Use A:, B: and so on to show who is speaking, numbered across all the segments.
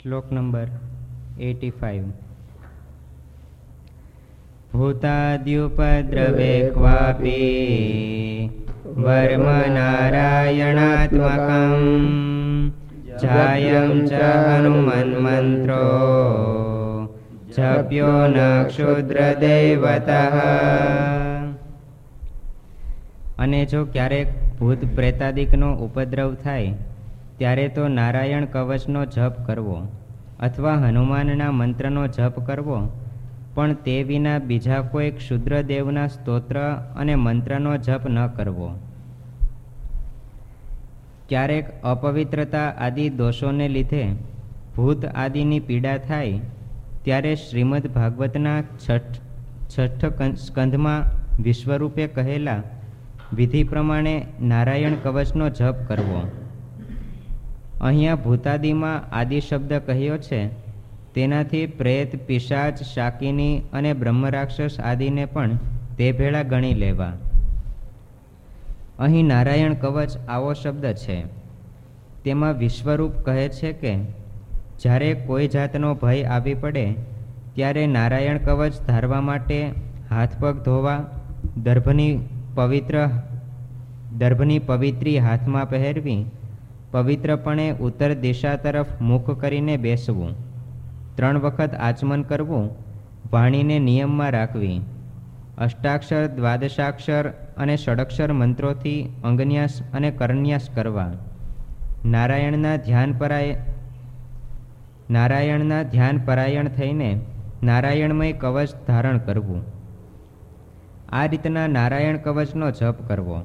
A: શ્લોક number eighty five ભૂતાદ્યુપદ્રવે ક્વાપી વર્મ નારાયણાત્મકમ જાયમ ચ હનુમન્મંત્રો જપ્યો ન ક્ષુદ્રદૈવતઃ. અને જો ક્યારેક ભૂત પ્રેતાદિકનો ઉપદ્રવ થાય ત્યારે તો નારાયણ કવચનો જપ કરવો અથવા હનુમાનના મંત્રનો જપ કરવો, પણ તે વિના બીજા કોઈ ક્ષુદ્રદેવના સ્તોત્ર અને મંત્રનો જપ ન કરવો. ક્યારેક અપવિત્રતા આદિ દોષોને લીધે ભૂત આદિની પીડા થાય, ત્યારે શ્રીમદ ભાગવતના છઠ, છઠ્ઠ સ્કંધમાં વિશ્વરૂપે કહેલા વિધિ પ્રમાણે નારાયણ કવચનો જપ કરવો. અહીંયા ભૂતાદિમાં આદિ શબ્દ કહ્યો છે. તેનાથી પ્રેત, પિશાચ, શાકિની અને બ્રહ્મરાક્ષસ આદિને પણ તે ભેળા ગણી લેવા. અહીં નારાયણ કવચ આવો શબ્દ છે. તેમાં વિશ્વરૂપ કહે છે કે, જ્યારે કોઈ જાતનો ભય આવી પડે, ત્યારે નારાયણ કવચ ધારવા માટે હાથ પગ ધોવા, દર્ભની પવિત્ર, દર્ભની પવિત્રી હાથમાં પહેરવી પવિત્રપણે ઉત્તર દિશા તરફ મુખ કરીને બેસવું, ત્રણ વખત આચમન કરવું, વાણીને નિયમમાં રાખવી, અષ્ટાક્ષર, દ્વાદશાક્ષર અને ષડક્ષર મંત્રોથી અંગન્યાસ અને કરન્યાસ કરવા, નારાયણના ધ્યાન પરાય, નારાયણના ધ્યાન પરાયણ થઈને નારાયણમય કવચ ધારણ કરવું. આ રીતના નારાયણ કવચનો જપ કરવો.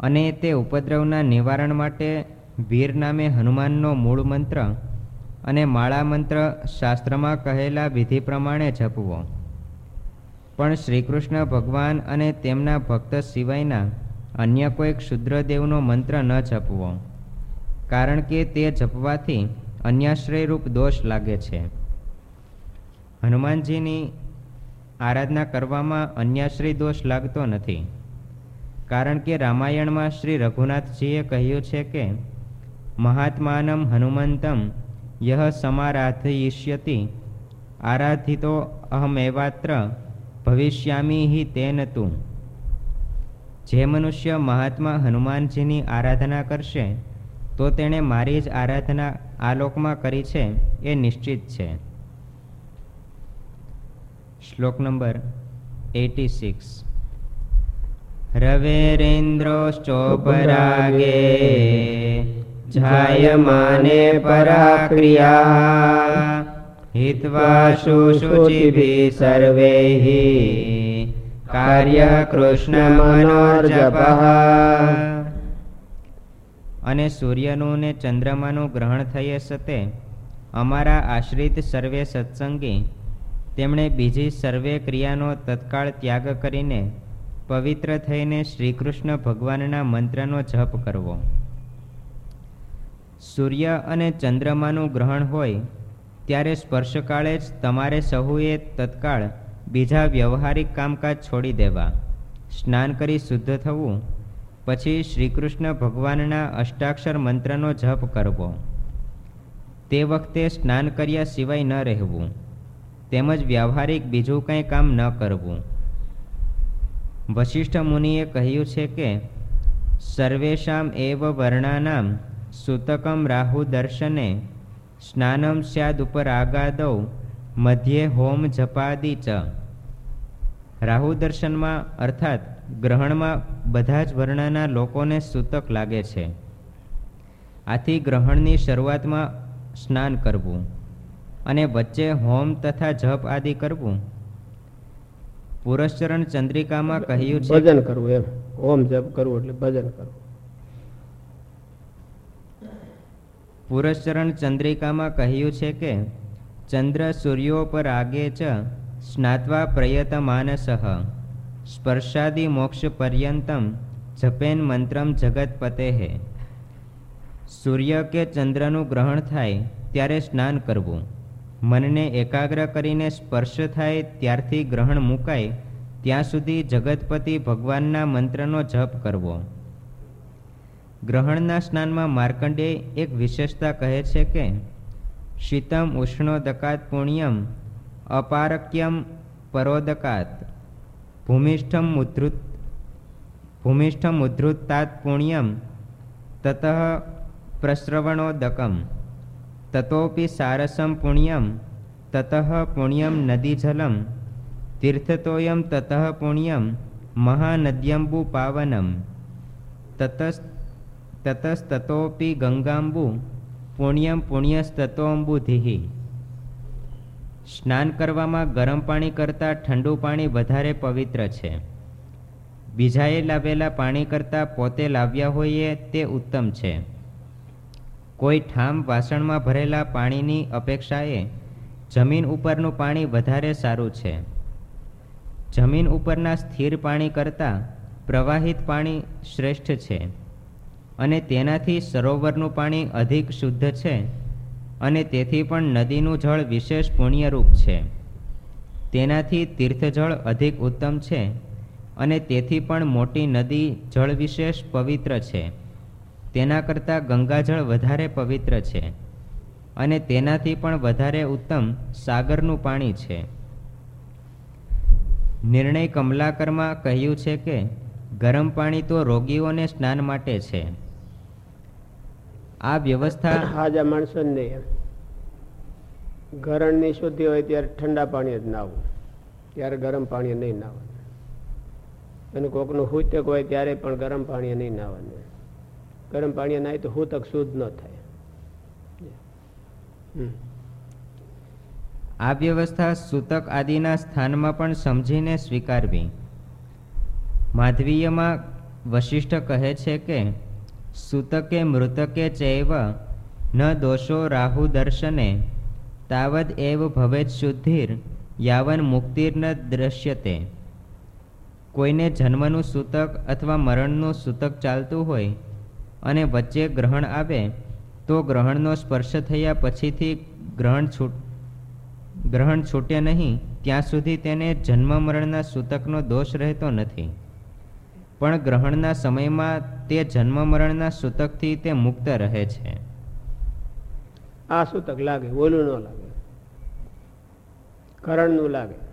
A: અને તે ઉપદ્રવના નિવારણ માટે વીર નામે હનુમાનનો મૂળ મંત્ર અને માળા મંત્ર શાસ્ત્રમાં કહેલા વિધિ પ્રમાણે જપવો. પણ શ્રીકૃષ્ણ ભગવાન અને તેમના ભક્ત સિવાયના અન્ય કોઈ ક્ષુદ્રદેવનો મંત્ર ન જપવો, કારણ કે તે જપવાથી અન્યાશ્રયરૂપ દોષ લાગે છે. હનુમાનજીની આરાધના કરવામાં અન્યાશ્રય દોષ લાગતો નથી. કારણ કે રામાયણમાં શ્રી રઘુનાથજીએ કહ્યું છે કે, મહાત્માનમ હનુમંતમ યહ સમારાધયિષ્યતિ, આરાધિતો અહમેવાત્ર, ભવિષ્યામી હિ તેન તું. જે મનુષ્ય મહાત્મા હનુમાનજીની આરાધના કરશે, તો તેણે મારી જ આરાધના આલોકમાં કરી છે એ નિશ્ચિત છે. શ્લોક નંબર એટી સિક્સ. રવેરેન્દ્રોશ્ચોપરાગે જાયમાને પરાક્રિયા હિત્વા શુશુચિભિ સર્વૈઃ કાર્ય કૃષ્ણ મનોર્જપઃ અને સૂર્યનું ને ચંદ્રમાનું ગ્રહણ થયે સતે અમારા આશ્રિત સર્વે સત્સંગી તેમણે બીજી સર્વે ક્રિયાનો તત્કાળ ત્યાગ કરીને પવિત્ર થઈને શ્રીકૃષ્ણ ભગવાનના મંત્રનો જપ કરવો. સૂર્ય અને ચંદ્રમાનું ગ્રહણ હોય, ત્યારે સ્પર્શકાળે જ તમારે સહુએ તત્કાળ બીજા વ્યવહારિક કામકાજ છોડી દેવા. સ્નાન કરી શુદ્ધ થવું, પછી શ્રીકૃષ્ણ ભગવાનના અષ્ટાક્ષર મંત્રનો જપ કરવો. તે વખતે સ્નાન કર્યા સિવાય ન રહેવું. તેમજ વ્યવહારિક બીજું કંઈ કામ ન કરવું. વશિષ્ઠ મુનિએ કહ્યું છે કે, સર્વેષામ એવ વર્ણાનામ સૂતકમ રાહુ દર્શને, સ્નાનમ સ્યાદ ઉપર આગાદૌ મધ્યે હોમ જપાદી ચ. રાહુ દર્શનમાં, અર્થાત ગ્રહણમાં, બધા જ વર્ણના લોકોને સૂતક લાગે છે. આથી ગ્રહણની શરૂઆતમાં સ્નાન કરવું અને વચ્ચે હોમ તથા જપ આદિ કરવું પુરશ્ચરણ ચંદ્રિકામાં કહ્યું છે?
B: ભજન કરવું એમ. ઓમ જપ કરવું એટલે ભજન કરવું.
A: પુરસ્ચરણ ચંદ્રિકામાં કહ્યું છે કે ચંદ્ર સૂર્યો પર આગે ચ સ્નાત્વા પ્રયતમાનસઃ સ્પર્શાદી મોક્ષ પર્યંતમ જપેન મંત્રમ જગત પતે સૂર્ય કે ચંદ્રનું ગ્રહણ થાય ત્યારે સ્નાન કરવું. મનને એકાગ્ર કરીને સ્પર્શ થાય, ત્યારથી ગ્રહણ મુકાય, ત્યાં સુધી જગતપતિ ભગવાનના મંત્રનો જપ કરવો. ગ્રહણના સ્નાનમાં માર્કંડે એક વિશેષતા કહે છે કે, શીતમ ઉષ્ણોદકાત પુણ્યમ, અપારક્યમ પરોદકાત, ભૂમિષ્ઠમ ઉદ્ધૃત ભૂમિષ્ઠમ ઉદ્ધૃતાત પુણ્યમ, તત પ્રશ્રવણોદકમ તતોપી સારસમ પુણ્યમ તત પુણ્યમ નદીજલમ તીર્થતોયમ તત પુણ્યમ મહાનદ્યંબુ પાવનમ તતસ તતસ્તતોપી ગંગાંબુ પુણ્યમ પુણ્યસ્તતોંબુધિ સ્નાન કરવામાં ગરમ પાણી કરતાં ઠંડુ પાણી વધારે પવિત્ર છે. બીજાએ લાવેલા પાણી કરતાં પોતે લાવ્યા હોઈએ તે ઉત્તમ છે. કોઈ ઠામ વાસણમાં ભરેલા પાણીની અપેક્ષાએ જમીન ઉપરનું પાણી વધારે સારું છે. જમીન ઉપરના સ્થિર પાણી કરતાં પ્રવાહિત પાણી શ્રેષ્ઠ છે અને તેનાથી સરોવરનું પાણી અધિક શુદ્ધ છે અને તેથી પણ નદીનું જળ વિશેષ પુણ્યરૂપ છે. તેનાથી તીર્થજળ અધિક ઉત્તમ છે અને તેથી પણ મોટી નદી જળ વિશેષ પવિત્ર છે. તેના કરતાં ગંગાજળ વધારે પવિત્ર છે અને તેનાથી પણ વધારે ઉત્તમ સાગરનું પાણી છે. નિર્ણય કમલાકરમાં કહ્યું છે કે, ગરમ પાણી તો રોગીઓને સ્નાન માટે છે. આ વ્યવસ્થા
B: હાજા માણસો નહીં ગરણની શુદ્ધિ હોય ત્યારે ઠંડા પાણી જ નાવું ત્યારે ગરમ પાણી નહીં નાવાનું અને કોકનું હુચક હોય ત્યારે પણ ગરમ પાણી નહીં નાવાનું ગરમ પાણી નાય તો તક શુદ્ધ ન થાય.
A: આ વ્યવસ્થા સૂતક આદિના સ્થાનમાં પણ સમજીને સ્વીકારવી. માધવીયમાં વશિષ્ઠ કહે છે કે સૂતકે મૃતકે ચૈવ ન દોષો રાહુ દર્શને તાવદ એવ ભવેત શુદ્ધિર યાવન મુક્તિર્ન દ્રશ્યતે. કોઈને જન્મનું સૂતક અથવા મરણનું સૂતક ચાલતું હોય અને વચ્ચે ગ્રહણ આવે, તો ગ્રહણનો સ્પર્શ થયા પછીથી ગ્રહણ છૂટ, ગ્રહણ છૂટે નહીં, ત્યાં સુધી તેને જન્મ મરણના સૂતકનો દોષ રહેતો નથી. પણ ગ્રહણના સમયમાં તે જન્મ મરણના સૂતકથી તે મુક્ત રહે છે.
B: આ સૂતક લાગે, ઓલું ન લાગે. કરણનું લાગે.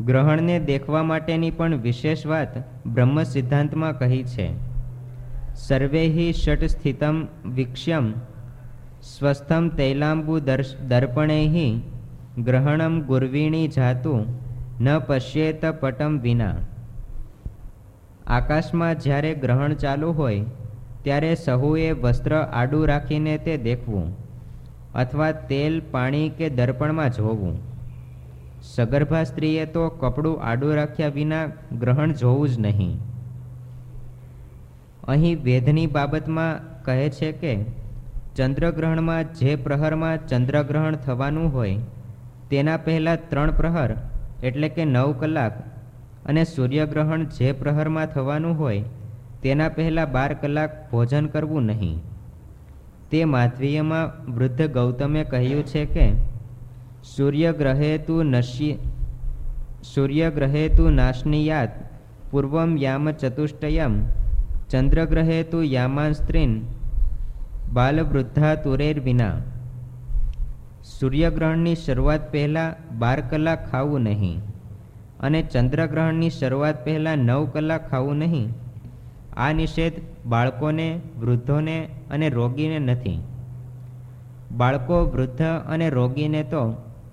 A: ગ્રહણને દેખવા માટેની પણ વિશેષ વાત બ્રહ્મ સિદ્ધાંતમાં કહી છે. સર્વે ષટ સ્થિતમ વિક્ષ્યમ સ્વસ્થમ તૈલાંબુ દર્પણૈ ગ્રહણમ ગુર્વીણી જાતું ન પશ્યેત પટમ વિના. આકાશમાં જ્યારે ગ્રહણ ચાલુ હોય, ત્યારે સહુએ વસ્ત્ર આડું રાખીને તે દેખવું, અથવા તેલ, પાણી કે દર્પણમાં જોવું. સગર્ભા સ્ત્રીએ તો કપડું આડું રાખ્યા વિના ગ્રહણ જોવું જ નહીં. અહીં વેદની બાબતમાં કહે છે કે, ચંદ્રગ્રહણમાં જે પ્રહરમાં ચંદ્રગ્રહણ થવાનું હોય, તેના પહેલાં ત્રણ પ્રહર, એટલે કે નવ કલાક, અને સૂર્યગ્રહણ જે પ્રહરમાં થવાનું હોય, તેના પહેલાં બાર કલાક ભોજન કરવું નહીં. તે માધ્વીયમાં વૃદ્ધ ગૌતમે કહ્યું છે કે સૂર્યગ્રહે તું નશી સૂર્યગ્રહે તું નાશનીયાત પૂર્વમ યામ ચતુષ્ટયમ ચંદ્રગ્રહે તું યામાંસ્ત્રીન બાલવૃદ્ધા તુરેર વિના સૂર્યગ્રહણની શરૂઆત પહેલાં બાર કલાક ખાવું નહીં અને ચંદ્રગ્રહણની શરૂઆત પહેલાં નવ કલાક ખાવું નહીં. આ નિષેધ બાળકોને, વૃદ્ધોને અને રોગીને નથી. બાળકો વૃદ્ધ અને રોગીને તો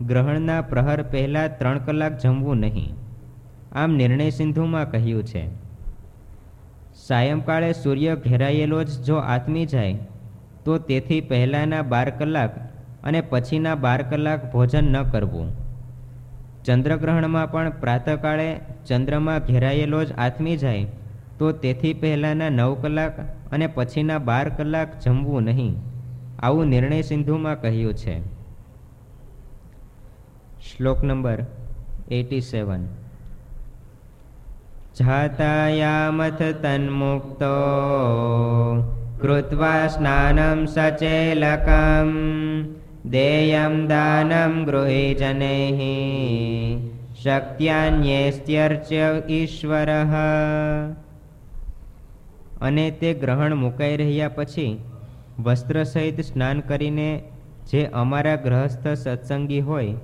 A: ગ્રહણના પ્રહર પહેલાં ત્રણ કલાક જમવું નહીં. આમ નિર્ણય સિંધુમાં કહ્યું છે, સાયંકાળે સૂર્ય ઘેરાયેલો જ જો આથમી જાય, તો તેથી પહેલાંના બાર કલાક અને પછીના બાર કલાક ભોજન ન કરવું. ચંદ્રગ્રહણમાં પણ પ્રાતઃકાળે ચંદ્રમાં ઘેરાયેલો જ આથમી જાય, તો તેથી પહેલાંના નવ કલાક અને પછીના બાર કલાક જમવું નહીં. આવું નિર્ણય સિંધુમાં કહ્યું છે. શ્લોક નંબર એટી સેવન. જાતાયામથ તન્મુક્તો, કૃત્વા સ્નાનમ સચેલકમ, દેયમ દાનમ ગૃહે જનૈ શક્યાન્યેસ્ત્યર્ચ્ય ઈશ્વર. અને તે ગ્રહણ મુકાઈ રહ્યા પછી વસ્ત્ર સહિત સ્નાન કરીને જે અમારા ગ્રહસ્થ સત્સંગી હોય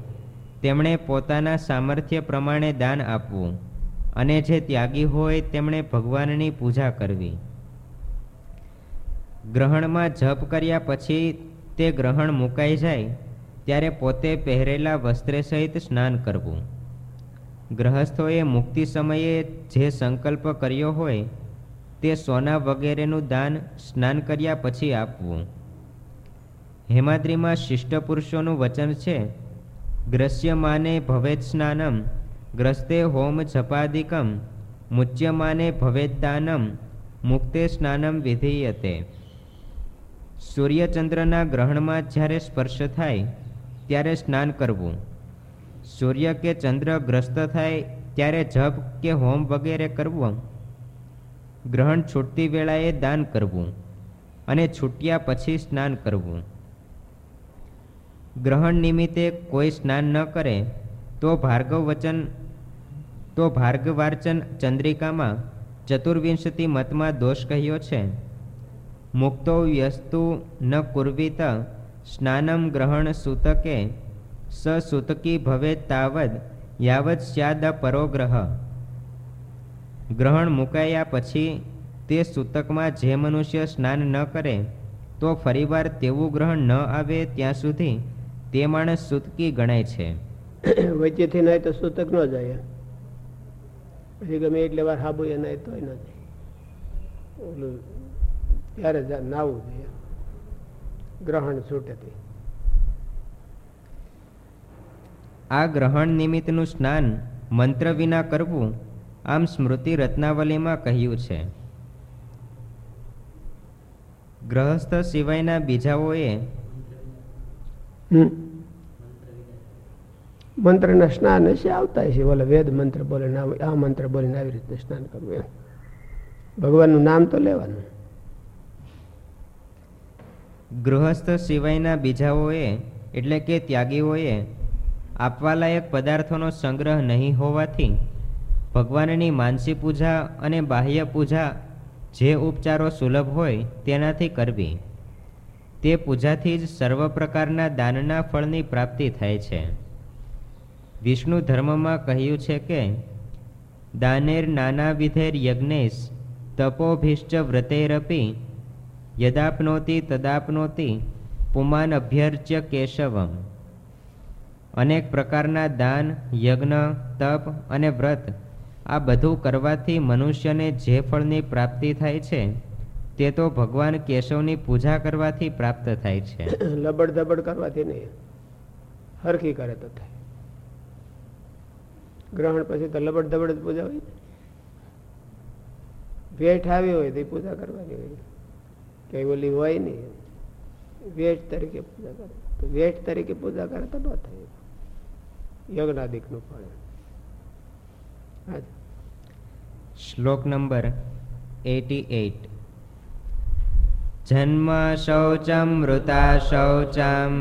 A: તેમણે પોતાના સામર્થ્ય પ્રમાણે દાન આપવું અને જે ત્યાગી હોય તેમણે ભગવાનની પૂજા કરવી. ગ્રહણમાં જપ કર્યા પછી તે ગ્રહણ મુકાઈ જાય ત્યારે પોતે પહેરેલા વસ્ત્રે સહિત સ્નાન કરવું. ગ્રહસ્થોએ મુક્તિ સમયે જે સંકલ્પ કર્યો હોય તે સોના વગેરેનું દાન સ્નાન કર્યા પછી આપવું. હેમાદ્રીમાં શિષ્ટ પુરુષોનું વચન છે ગ્રસ્યમાને ભવેત સ્નાનમ ગ્રસ્તે હોમ જપાદિકમ મુચ્યમાને ભવેત દાનમ મુક્તે સ્નાનમ વિધીયતે સૂર્યચંદ્રના ગ્રહણમાં જ્યારે સ્પર્શ થાય, ત્યારે સ્નાન કરવું। સૂર્ય કે ચંદ્ર ગ્રસ્ત થાય, ત્યારે જપ કે હોમ વગેરે કરવું। ગ્રહણ છૂટતી વેળાએ દાન કરવું અને છૂટ્યા પછી સ્નાન કરવું। ગ્રહણ નિમિત્તે કોઈ સ્નાન ન કરે, તો ભાર્ગવ વચન તો ભાર્ગવાર્ચન ચંદ્રિકામાં ચતુર્વિંશતિ મતમાં દોષ કહ્યો છે. મુક્તો વ્યસ્તુ ન કુર્વિત સ્નાનમ ગ્રહણ સૂતકે, સ સૂતકી ભવે તાવદ યાવત સ્યાદ પરોગ્રહ ગ્રહણ મુકાયા પછી તે સૂતકમાં જે મનુષ્ય સ્નાન ન કરે, તો ફરીવાર તેવું ગ્રહણ ન આવે ત્યાં સુધી તે માણસ સૂતકી ગણાય છે.
B: વચ્ચેથી નાય તો સૂતક ન જાય. પછી ગમે એટલે વાર હાબુ એ નાય તોય ન જાય. ઓલું ત્યારે નાવું જોઈએ. ગ્રહણ છૂટેથી
A: આ ગ્રહણ નિમિત્તનું સ્નાન મંત્ર વિના કરવું આમ સ્મૃતિ રત્નાવલીમાં કહ્યું છે. ગ્રહસ્થ સિવાયના બીજાઓએ
B: મંત્રના સ્નાન હશે, આવતા હશે. બોલે વેદ મંત્ર બોલે આ મંત્ર બોલીને આવી રીતે સ્નાન કરવું એમ. ભગવાનનું નામ તો લેવાનું.
A: ગૃહસ્થ સિવાયના બીજાઓએ, એટલે કે ત્યાગીઓએ, આપવાલાયક પદાર્થોનો સંગ્રહ નહીં હોવાથી, ભગવાનની માનસી પૂજા અને બાહ્ય પૂજા જે ઉપચારો સુલભ હોય તેનાથી કરવી. તે પૂજાથી જ સર્વ પ્રકારના દાનના ફળની પ્રાપ્તિ થાય છે. વિષ્ણુ ધર્મમાં કહ્યું છે કે, દાનેર નાના વિધેર યજ્ઞેશ તપોભિશ્ચ વ્રતેરપી યદાપનોતી તદાપનોતી પુમાન અભ્યર્ચ્ય કેશવમ. અનેક પ્રકારના દાન, યજ્ઞ, તપ અને વ્રત આ બધું કરવાથી મનુષ્યને જે ફળની પ્રાપ્તિ થાય છે તે તો ભગવાન કેશવની પૂજા કરવાથી પ્રાપ્ત થાય છે.
B: લબડ દબડ કરવાથી નહીં. હરખી કરે તો થાય. ગ્રહણ પછી તો લબડ દબડ જ પૂજા હોય ભેટ આવી હોય તો પૂજા કરવાની હોય. કઈ ઓલી હોય નહીં. વેઠ તરીકે પૂજા કરે. તો વેઠ તરીકે પૂજા કરે તો ન થાય. યજ્ઞાદિકનું ફળ
A: શ્લોક નંબર એટી એટ. જન્મ શૌચમ મૃતા શૌચમ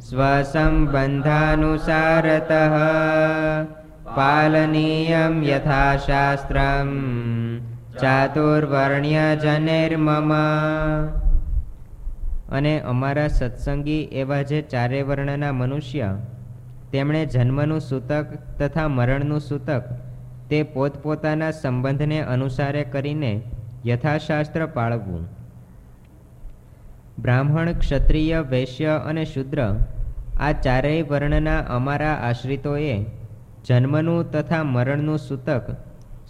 A: સ્વસંબંધાનુસારત પાલનીયમ યથાશાસ્ત્રમ ચાતુર્વર્ણ્ય જનેર્મમ અને અમારા સત્સંગી એવા જે ચારે વર્ણના મનુષ્ય, તેમણે જન્મનું સૂતક તથા મરણનું સૂતક, તે પોતપોતાના સંબંધને અનુસારે કરીને યથાશાસ્ત્ર પાળવું. બ્રાહ્મણ, ક્ષત્રિય, વૈશ્ય અને શુદ્ર, આ ચારેય વર્ણના અમારા આશ્રિતોએ જન્મનું તથા મરણનું સૂતક,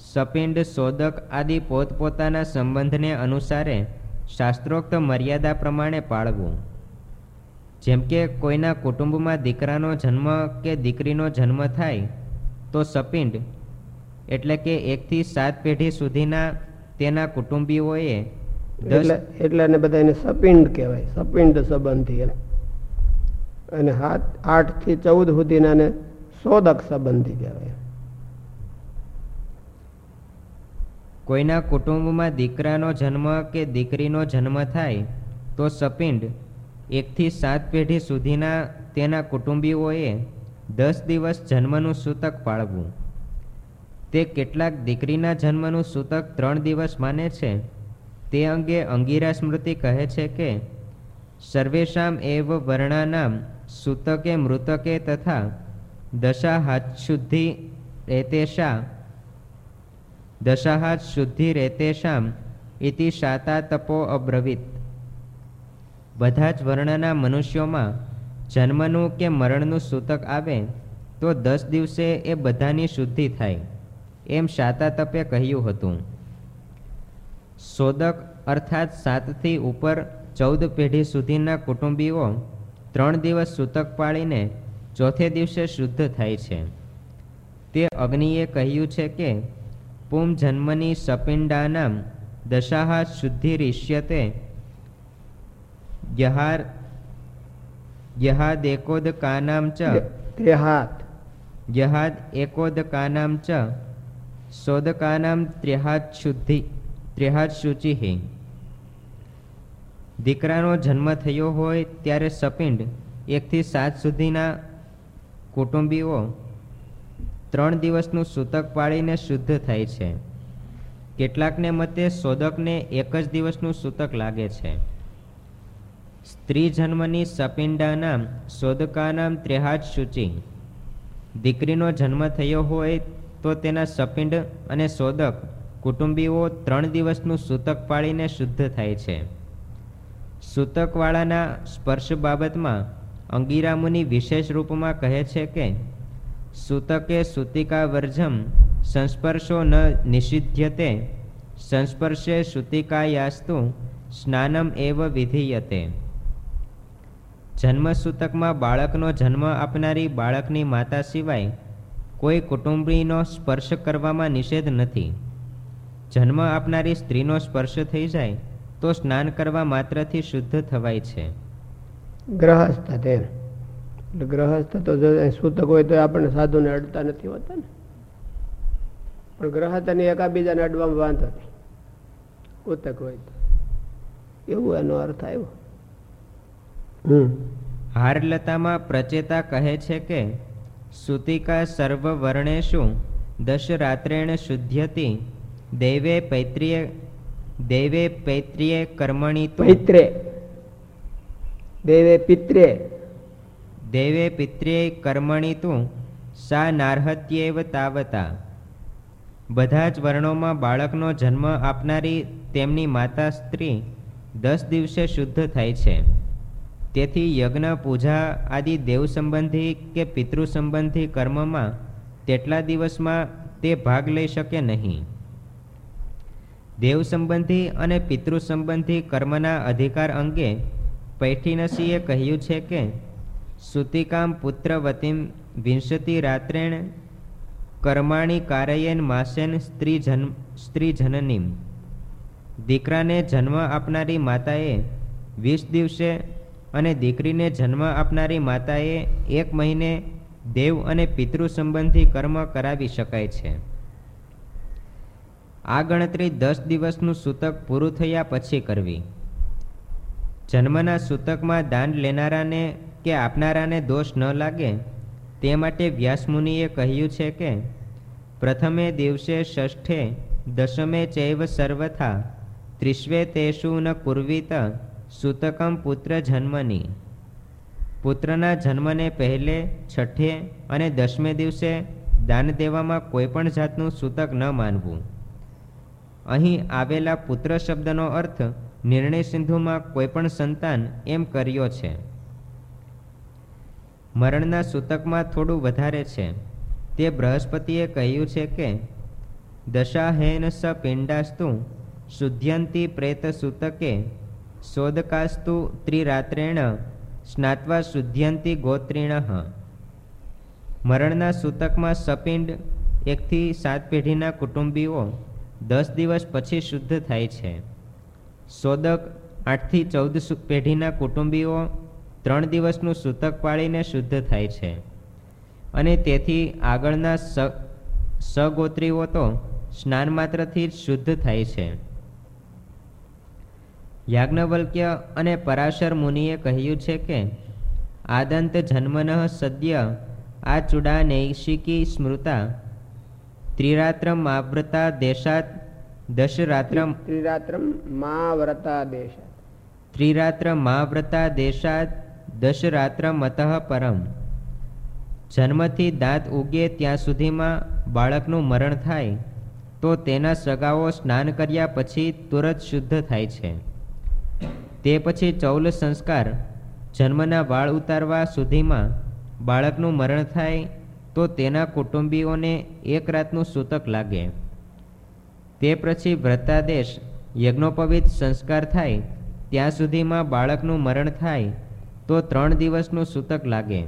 A: સપિંડ સોદક આદિ પોતપોતાના સંબંધને અનુસારે શાસ્ત્રોક્ત મર્યાદા પ્રમાણે પાળવું. જેમ કે કોઈના કુટુંબમાં દીકરાનો જન્મ કે દીકરીનો જન્મ થાય, તો સપિંડ, એટલે કે એકથી સાત પેઢી સુધીના તેના કુટુંબીઓએ
B: એટલે એટલે એને બધા એને સપિંડ કહેવાય સપિંડ સંબંધી એમ. અને હાથ આઠથી ચૌદ સુધીના સોદક સંબંધી કહેવાય.
A: કોઈના કુટુંબમાં દીકરાનો જન્મ કે દીકરીનો જન્મ થાય તો સપિંડ એકથી સાત પેઢી સુધીના તેના કુટુંબીઓએ દસ દિવસ જન્મનું સૂતક પાળવું. તે કેટલાક દીકરીના જન્મનું સૂતક ત્રણ દિવસ માને છે? તે અંગે અંગીરા સ્મૃતિ કહે છે કે સર્વેશામ એવ વર્ણાનામ સૂતકે મૃતકે તથા દશાહાત શુદ્ધિ રેતેશા દશાહાત શુદ્ધિ રેતેશામ ઇતિ શાતા તપો અબ્રવીત. બધા જ વર્ણના મનુષ્યોમાં જન્મનું કે મરણનું સૂતક આવે, તો દસ દિવસે એ બધાની શુદ્ધિ થાય, એમ શાતા તપે કહ્યું હતું. સોદક અર્થાત સાતથી ઉપર ચૌદ પેઢી સુધીના કુટુંબીઓ ત્રણ દિવસ સૂતક પાળીને ચોથે દિવસે શુદ્ધ થાય છે. તે અગ્નિએ કહ્યું છે કે પુમ જન્મની સપિંડાનામ દશાહા શુદ્ધિરિષ્યતે યહાર યહાદેકોદકાનામ ચ
B: ત્રેહાત
A: યહાદ એકોદકાનામ ચ સોદકાનામ ત્રેહાત શુદ્ધિ. ત્રેહાત શુચિ દીકરાનો જન્મ થયો હોય ત્યારે સપિંડ એકથી સાત સુધીના કુટુંબીઓ ત્રણ દિવસનું સૂતક પાળીને શુદ્ધ થાય છે. કેટલાકને મતે શોધકને એક જ દિવસનું સૂતક લાગે છે. સ્ત્રી જન્મની સપિંડાના શોધકાનામ ત્રેહાજ સૂચિ. દીકરીનો જન્મ થયો હોય તો તેના સપિંડ અને સોદક કુટુંબીઓ ત્રણ દિવસનું સૂતક પાળીને શુદ્ધ થાય છે. સૂતકવાળાના સ્પર્શ બાબતમાં અંગીરામુનિ વિશેષ રૂપમાં કહે છે કે, સૂતકે સૂતિકા વર્જમ સંસ્પર્શો ન નિષિધ્યતે સંસ્પર્શે સૂતિકાયાસ્તુ સ્નાનમ એવ વિધીયતે. જન્મસૂતકમાં બાળકનો જન્મ આપનારી બાળકની માતા સિવાય કોઈ કુટુંબીનો સ્પર્શ કરવામાં નિષેધ નથી. જન્મ આપનારી સ્ત્રીનો સ્પર્શ થઈ જાય તો સ્નાન કરવા માત્રથી શુદ્ધ થવાય છે.
B: ગ્રહસ્થ તે ગ્રહસ્થ તો સૂતક હોય તો આપણને સાધુને અડતા નથી હોતા ને. પણ ગ્રહસ્થને એકાબીજાને અડવામાં વાંધો નથી ઉતક હોય તો. એવું એનો અર્થ આવ્યો. હમ.
A: હારલતામાં પ્રચેતા કહે છે કે સુતિકા સર્વ વર્ણેશુ દશ રાત્રેણ શુદ્ધ્યતી દૈવે પૈત્રીય દૈવે પૈત્રીય કર્મણી
B: પૈત્રે. દેવે પિત્રે.
A: દૈવે પિત્રે કર્મણી તું સા નાર્હત્યેવ તાવતા. બધા જ વર્ણોમાં બાળકનો જન્મ આપનારી તેમની માતા સ્ત્રી દસ દિવસે શુદ્ધ થાય છે. તેથી યજ્ઞ પૂજા આદિ દેવ સંબંધી કે પિતૃ સંબંધી કર્મમાં તેટલા દિવસમાં તે ભાગ લઈ શકે નહીં. દેવ સંબંધી અને પિતૃ સંબંધી કર્મના અધિકાર અંગે પૈઠીનસીએ કહ્યું છે કે, સુતિકામ પુત્રવતીમ વિંશતિ રાત્રેણ કર્માણી કારયેન માસેન સ્ત્રી જન્મ સ્ત્રી જનનીમ. દીકરાને જન્મ આપનારી માતાએ વીસ દિવસે અને દીકરીને જન્મ આપનારી માતાએ એક મહિને દેવ અને પિતૃ સંબંધી કર્મ કરાવી શકાય છે. આ ગણતરી દસ દિવસનું સૂતક પૂરું થયા પછી કરવી. જન્મના સૂતકમાં દાન લેનારાને કે આપનારાને દોષ ન લાગે, તે માટે વ્યાસમુનિએ કહ્યું છે કે, પ્રથમે દિવસે ષષ્ઠે, દશમે ચૈવ સર્વથા ત્રિશ્વે તેષુ ન પૂર્વિત સૂતકમ પુત્ર જન્મની. પુત્રના જન્મને પહેલે છઠ્ઠે અને દસમે દિવસે દાન દેવામાં કોઈપણ જાતનું સૂતક ન માનવું. અહીં આવેલા પુત્ર શબ્દનો અર્થ નિર્ણય સિંધુમાં કોઈપણ સંતાન એમ કર્યો છે. મરણના સૂતકમાં થોડું વધારે છે. તે બૃહસ્પતિએ કહ્યું છે કે, દશાહેન સ પિંડાસ્તુ શુદ્ધ્યંતિ પ્રેત સૂતકે, શોધકાસ્તુ ત્રિરાત્રેણ સ્નાત્વા શુદ્ધ્યંતિ ગોત્રીણ મરણના સૂતકમાં સપિંડ એકથી સાત પેઢીના કુટુંબીઓ દસ દિવસ પછી શુદ્ધ થાય છે. સોદક આઠથી ચૌદ પેઢીના કુટુંબીઓ ત્રણ દિવસનું સૂતક પાળીને શુદ્ધ થાય છે. અને તેથી આગળના સગોત્રીઓ તો સ્નાન માત્રથી જ શુદ્ધ થાય છે. યાજ્ઞવલ્ક્ય અને પરાશર મુનિએ કહ્યું છે કે, આદંત જન્મન સદ્ય આ ચૂડા નૈશિકી સ્મૃતા ત્રિરાત્રમ આવૃતા દેશાત દશરાત્રમ
B: ત્રિરાત્રમ માવ્રતા દેશાત. દેશ
A: ત્રિરાત્ર મહાવ્રતા દેશાત દશરાત્રમતઃ પરમ. જન્મથી દાંત ઉગે ત્યાં સુધીમાં બાળકનું મરણ થાય તો તેના સગાઓ સ્નાન કર્યા પછી તુરત શુદ્ધ થાય છે. તે પછી ચૌલ સંસ્કાર જન્મના વાળ ઉતારવા સુધીમાં બાળકનું મરણ થાય તો તેના કુટુંબીઓને એક રાતનું સૂતક લાગે. તે પછી વ્રતાદેશ યજ્ઞોપવિત સંસ્કાર થાય, ત્યાં સુધીમાં બાળકનું મરણ થાય, તો ત્રણ દિવસનું સૂતક લાગે.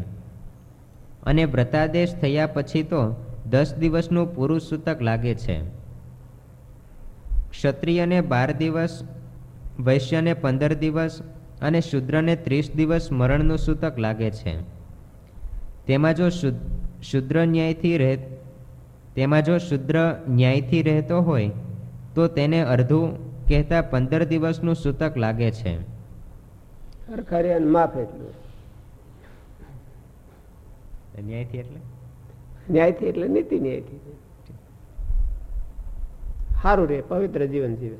A: અને વ્રતાદેશ થયા પછી તો દસ દિવસનું પુરુષ સૂતક લાગે છે. ક્ષત્રિયને બાર દિવસ, વૈશ્યને પંદર દિવસ અને શુદ્રને ત્રીસ દિવસ મરણનું સૂતક લાગે છે. તેમાં જો શુદ્ર ન્યાયથી રહે તેમાં જો શુદ્ર ન્યાયથી રહેતો હોય તો તેને અડધું કહેતા પંદર દિવસનું સૂતક લાગે છે.
B: માફ એટલું.
A: ન્યાયથી એટલે?
B: ન્યાયથી એટલે નીતિ ન્યાયથી. સારું રે પવિત્ર જીવન જીવે.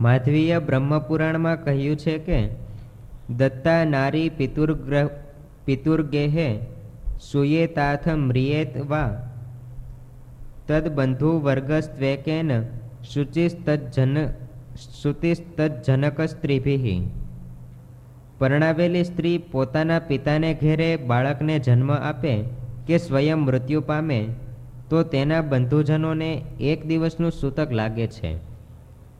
A: માધવીય બ્રહ્મપુરાણમાં કહ્યું છે કે દત્તા નારી પિતુર્ગ્રહ પિતુર્ગેહે સુયેતાથ મ્રિયેત વા તદબંધુ વર્ગસ્ત્વેકેન શુચિસ્તજ્જન શુતિસ્તજ્જનક સ્ત્રીભિ પરણાવેલી સ્ત્રી પોતાના પિતાને ઘેરે બાળકને જન્મ આપે કે સ્વયં મૃત્યુ પામે તો તેના બંધુજનોને એક દિવસનું સૂતક લાગે છે,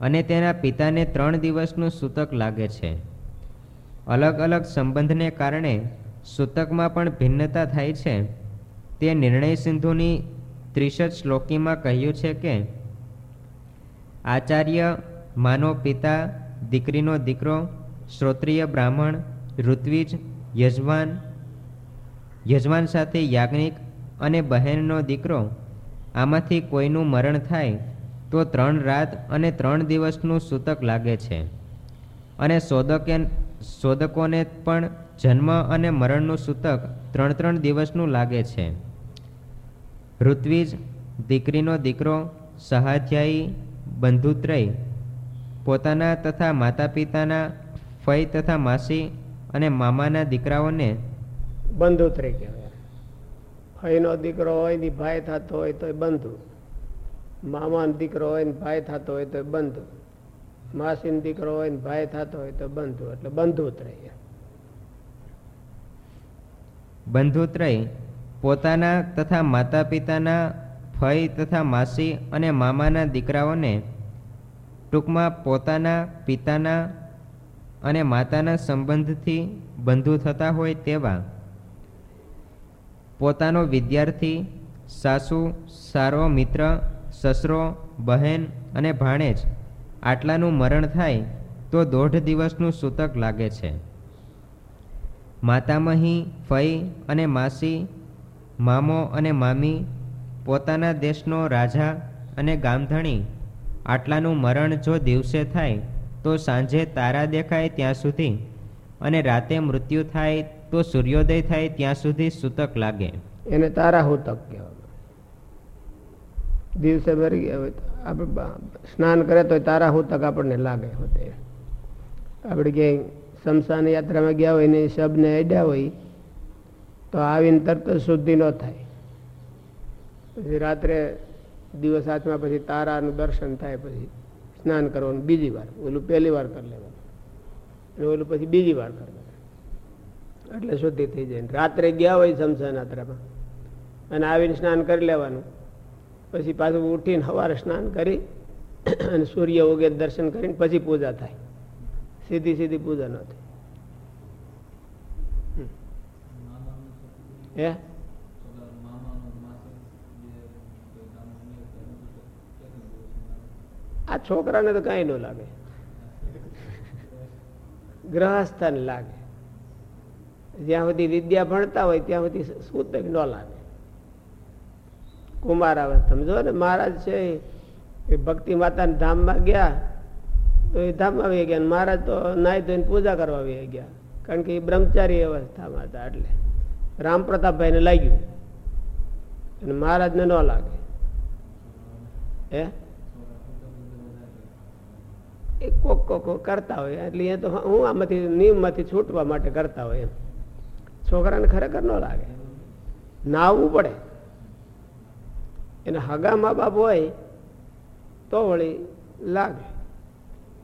A: અને તેના પિતાને ત્રણ દિવસનું સૂતક લાગે છે। અલગ અલગ સંબંધને કારણે સૂતકમાં પણ ભિન્નતા થાય છે. તે નિર્ણય સિંધુની ત્રિશત શ્લોકીમાં કહ્યું છે કે, આચાર્ય, માનો પિતા, દીકરીનો દીકરો, શ્રોત્રિય બ્રાહ્મણ, ઋત્વિજ, યજમાન યજમાન સાથે યાજ્ઞિક અને બહેનનો દીકરો, આમાંથી કોઈનું મરણ થાય તો ત્રણ રાત અને ત્રણ દિવસનું સૂતક લાગે છે. અને સોદકે સોદકોને પણ જન્મ અને મરણનું સૂતક ત્રણ ત્રણ દિવસનું લાગે છે. ઋત્વિજ, દીકરીનો દીકરો, સહાધ્યાયી, બંધુત્રય, પોતાના તથા માતા પિતાના ફઈ તથા માસી અને મામાના દીકરાઓને
B: બંધુત્રય કહેવાય. ફઈનો દીકરો હોય ને ભાઈ થતો હોય તો બંધુ. મામાનો દીકરો હોય ને ભાઈ થતો હોય તો બંધુ. માસીનો દીકરો હોય ને ભાઈ થતો હોય તો બંધુ, એટલે બંધુત્રય.
A: બંધુત્રય પોતાના તથા માતા પિતાના ફઈ તથા માસી અને મામાના દીકરાઓને ટૂંકમાં પોતાના પિતાના અને માતાના સંબંધથી બંધુ થતા હોય તેવા પોતાનો વિદ્યાર્થી, સાસુ, સારો મિત્ર, સસરો, બહેન અને ભાણેજ આટલાનું મરણ થાય તો દોઢ દિવસનું સૂતક લાગે છે. માતામહી, ફઈ અને માસી, મામો અને મામી, પોતાના દેશનો રાજા અને ગામધણી, આટલાનું મરણ જો દિવસે થાય તો સાંજે તારા દેખાય ત્યાં સુધી અને રાતે મૃત્યુ થાય તો સૂર્યોદય થાય ત્યાં સુધી સૂતક લાગે.
B: એને તારા સૂતક કહેવાય. દિવસે મરી ગયા હોય આપણે સ્નાન કરે તો તારા હુતક આપણને લાગે હોતે. આપણે ક્યાંય શમશાન યાત્રામાં ગયા હોય ને શબને અડ્યા હોય, તો આવીને તરત શુદ્ધિ ન થાય. પછી રાત્રે દિવસ હાથમાં પછી તારાનું દર્શન થાય, પછી સ્નાન કરવાનું બીજી વાર, ઓલું પહેલી વાર કરી લેવાનું. અને ઓલું પછી બીજી વાર કરી એટલે શુદ્ધિ થઈ જાય. રાત્રે ગયા હોય શમશાન યાત્રામાં, અને આવીને સ્નાન કરી લેવાનું. પછી પાછું ઉઠીને સવારે સ્નાન કરી અને સૂર્ય ઉગે દર્શન કરીને પછી પૂજા થાય. સીધી સીધી પૂજા ન થાય. હે? આ છોકરાને તો કઈ ન લાગે. ગ્રહસ્થને લાગે. જ્યાં સુધી વિદ્યા ભણતા હોય ત્યાં સુધી સૂતક ન લાગે. કુમાર આવે. સમજો ને, મહારાજ છે એ ભક્તિ માતાના ધામમાં ગયા, તો એ ધામમાં આવી ગયા મહારાજ તો નાહી ધોઈને પૂજા કરવા આવી ગયા. કારણ કે એ બ્રહ્મચારી અવસ્થામાં હતા એટલે. રામ પ્રતાપભાઈને લાગ્યું. અને મહારાજને ન લાગે. હે? એ કોક કોક કરતા હોય, એટલે એ તો હું આમાંથી, નિયમમાંથી છૂટવા માટે કરતા હોય એમ. છોકરાને ખરેખર ન લાગે. નાવવું પડે. એને હગા મા બાપ હોય તો વળી લાગે.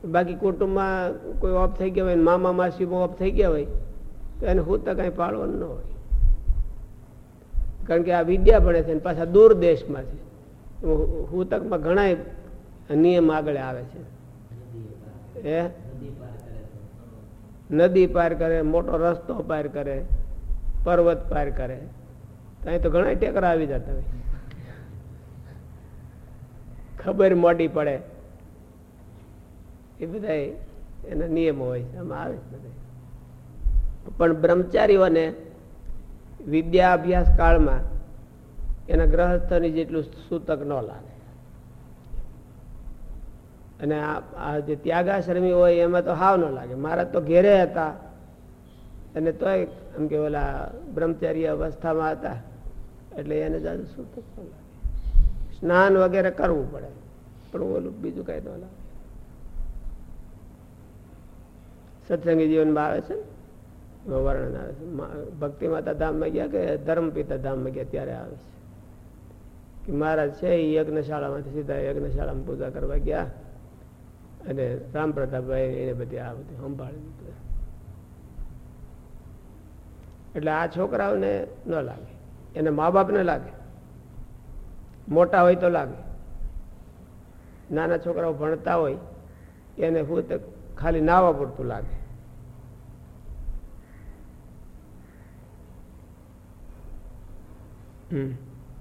B: બાકી કુટુંબમાં કોઈ ઓફ થઈ ગયા હોય મામા માસીમાં ઓફ થઈ ગયા હોય, તો એને હું તો કાંઈ પાડવાનું ન હોય. કારણ કે આ વિદ્યા ભણે છે પાછા દૂર દેશમાં છે હુતકમાં ઘણા નિયમ આગળ આવે છે. એ નદી પાર કરે, મોટો રસ્તો પાર કરે, પર્વત પાર કરે. ત્યાં તો ઘણા ટેકરા આવી જતા હોય. ખબર મોડી પડે. એ બધા એના નિયમો હોય છે, આમાં આવે છે બધા પણ બ્રહ્મચારીઓને વિદ્યા અભ્યાસ કાળમાં એના ગ્રહસ્થની જેટલું સૂતક ન લાગે. અને આ જે ત્યાગાશ્રમી હોય એમાં તો હાવ ન લાગે. મારા તો ઘેરે હતા. અને તોય એમ કે ઓલા બ્રહ્મચારી અવસ્થામાં હતા. એટલે એને જાજુ સૂતક ન લાગે. સ્નાન વગેરે કરવું પડે. પણ ઓલું બીજું કઈ ન લાગે સત્સંગી જીવનમાં આવે છે વર્ણન આવે છે. ભક્તિ માતા ધામમાં ગયા કે ધર્મ પિતા ધામમાં ગયા ત્યારે આવે છે. કે મહારાજ છે એ યજ્ઞશાળામાંથી સીધા યજ્ઞશાળામાં પૂજા કરવા ગયા. અને રામ પ્રતાપભાઈ એને બધી આ બધી સંભાળી દીધું એટલે આ છોકરાઓને ન લાગે. એને મા બાપને લાગે. મોટા હોય તો લાગે. નાના છોકરાઓ ભણતા હોય એને હું ખાલી નાવા પૂરતું લાગે.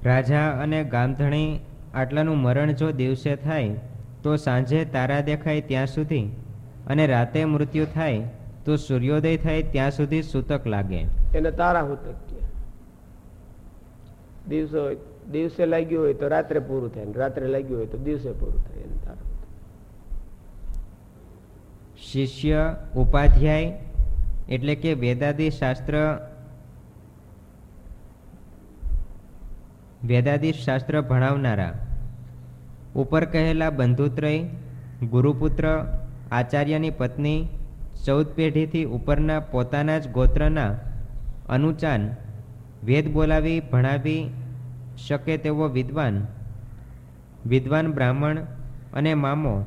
A: રાજા અને ગામધણી આટલાનું મરણ જો દિવસે થાય તો સાંજે તારા દેખાય ત્યાં સુધી અને રાતે મૃત્યુ થાય તો સૂર્યોદય થાય ત્યાં સુધી સૂતક લાગે.
B: એને તારા હુતક કે. દિવસો દિવસે લાગ્યું હોય તો રાત્રે પૂરું થાય રાત્રે લાગ્યું હોય તો દિવસે પૂરું થાય
A: શિષ્ય ઉપાધ્યાય એટલે કે વેદાદી શાસ્ત્ર વેદાદી શાસ્ત્ર ભણાવનારા. ઉપર કહેલા બંધુત્રય, ગુરુપુત્ર, આચાર્યની પત્ની, ચૌદ પેઢીથી ઉપરના પોતાના જ ગોત્રના અનુચાન, વેદ બોલાવી, ભણાવી શકે તેવો વિદ્વાન. વિદ્વાન બ્રાહ્મણ અને મામો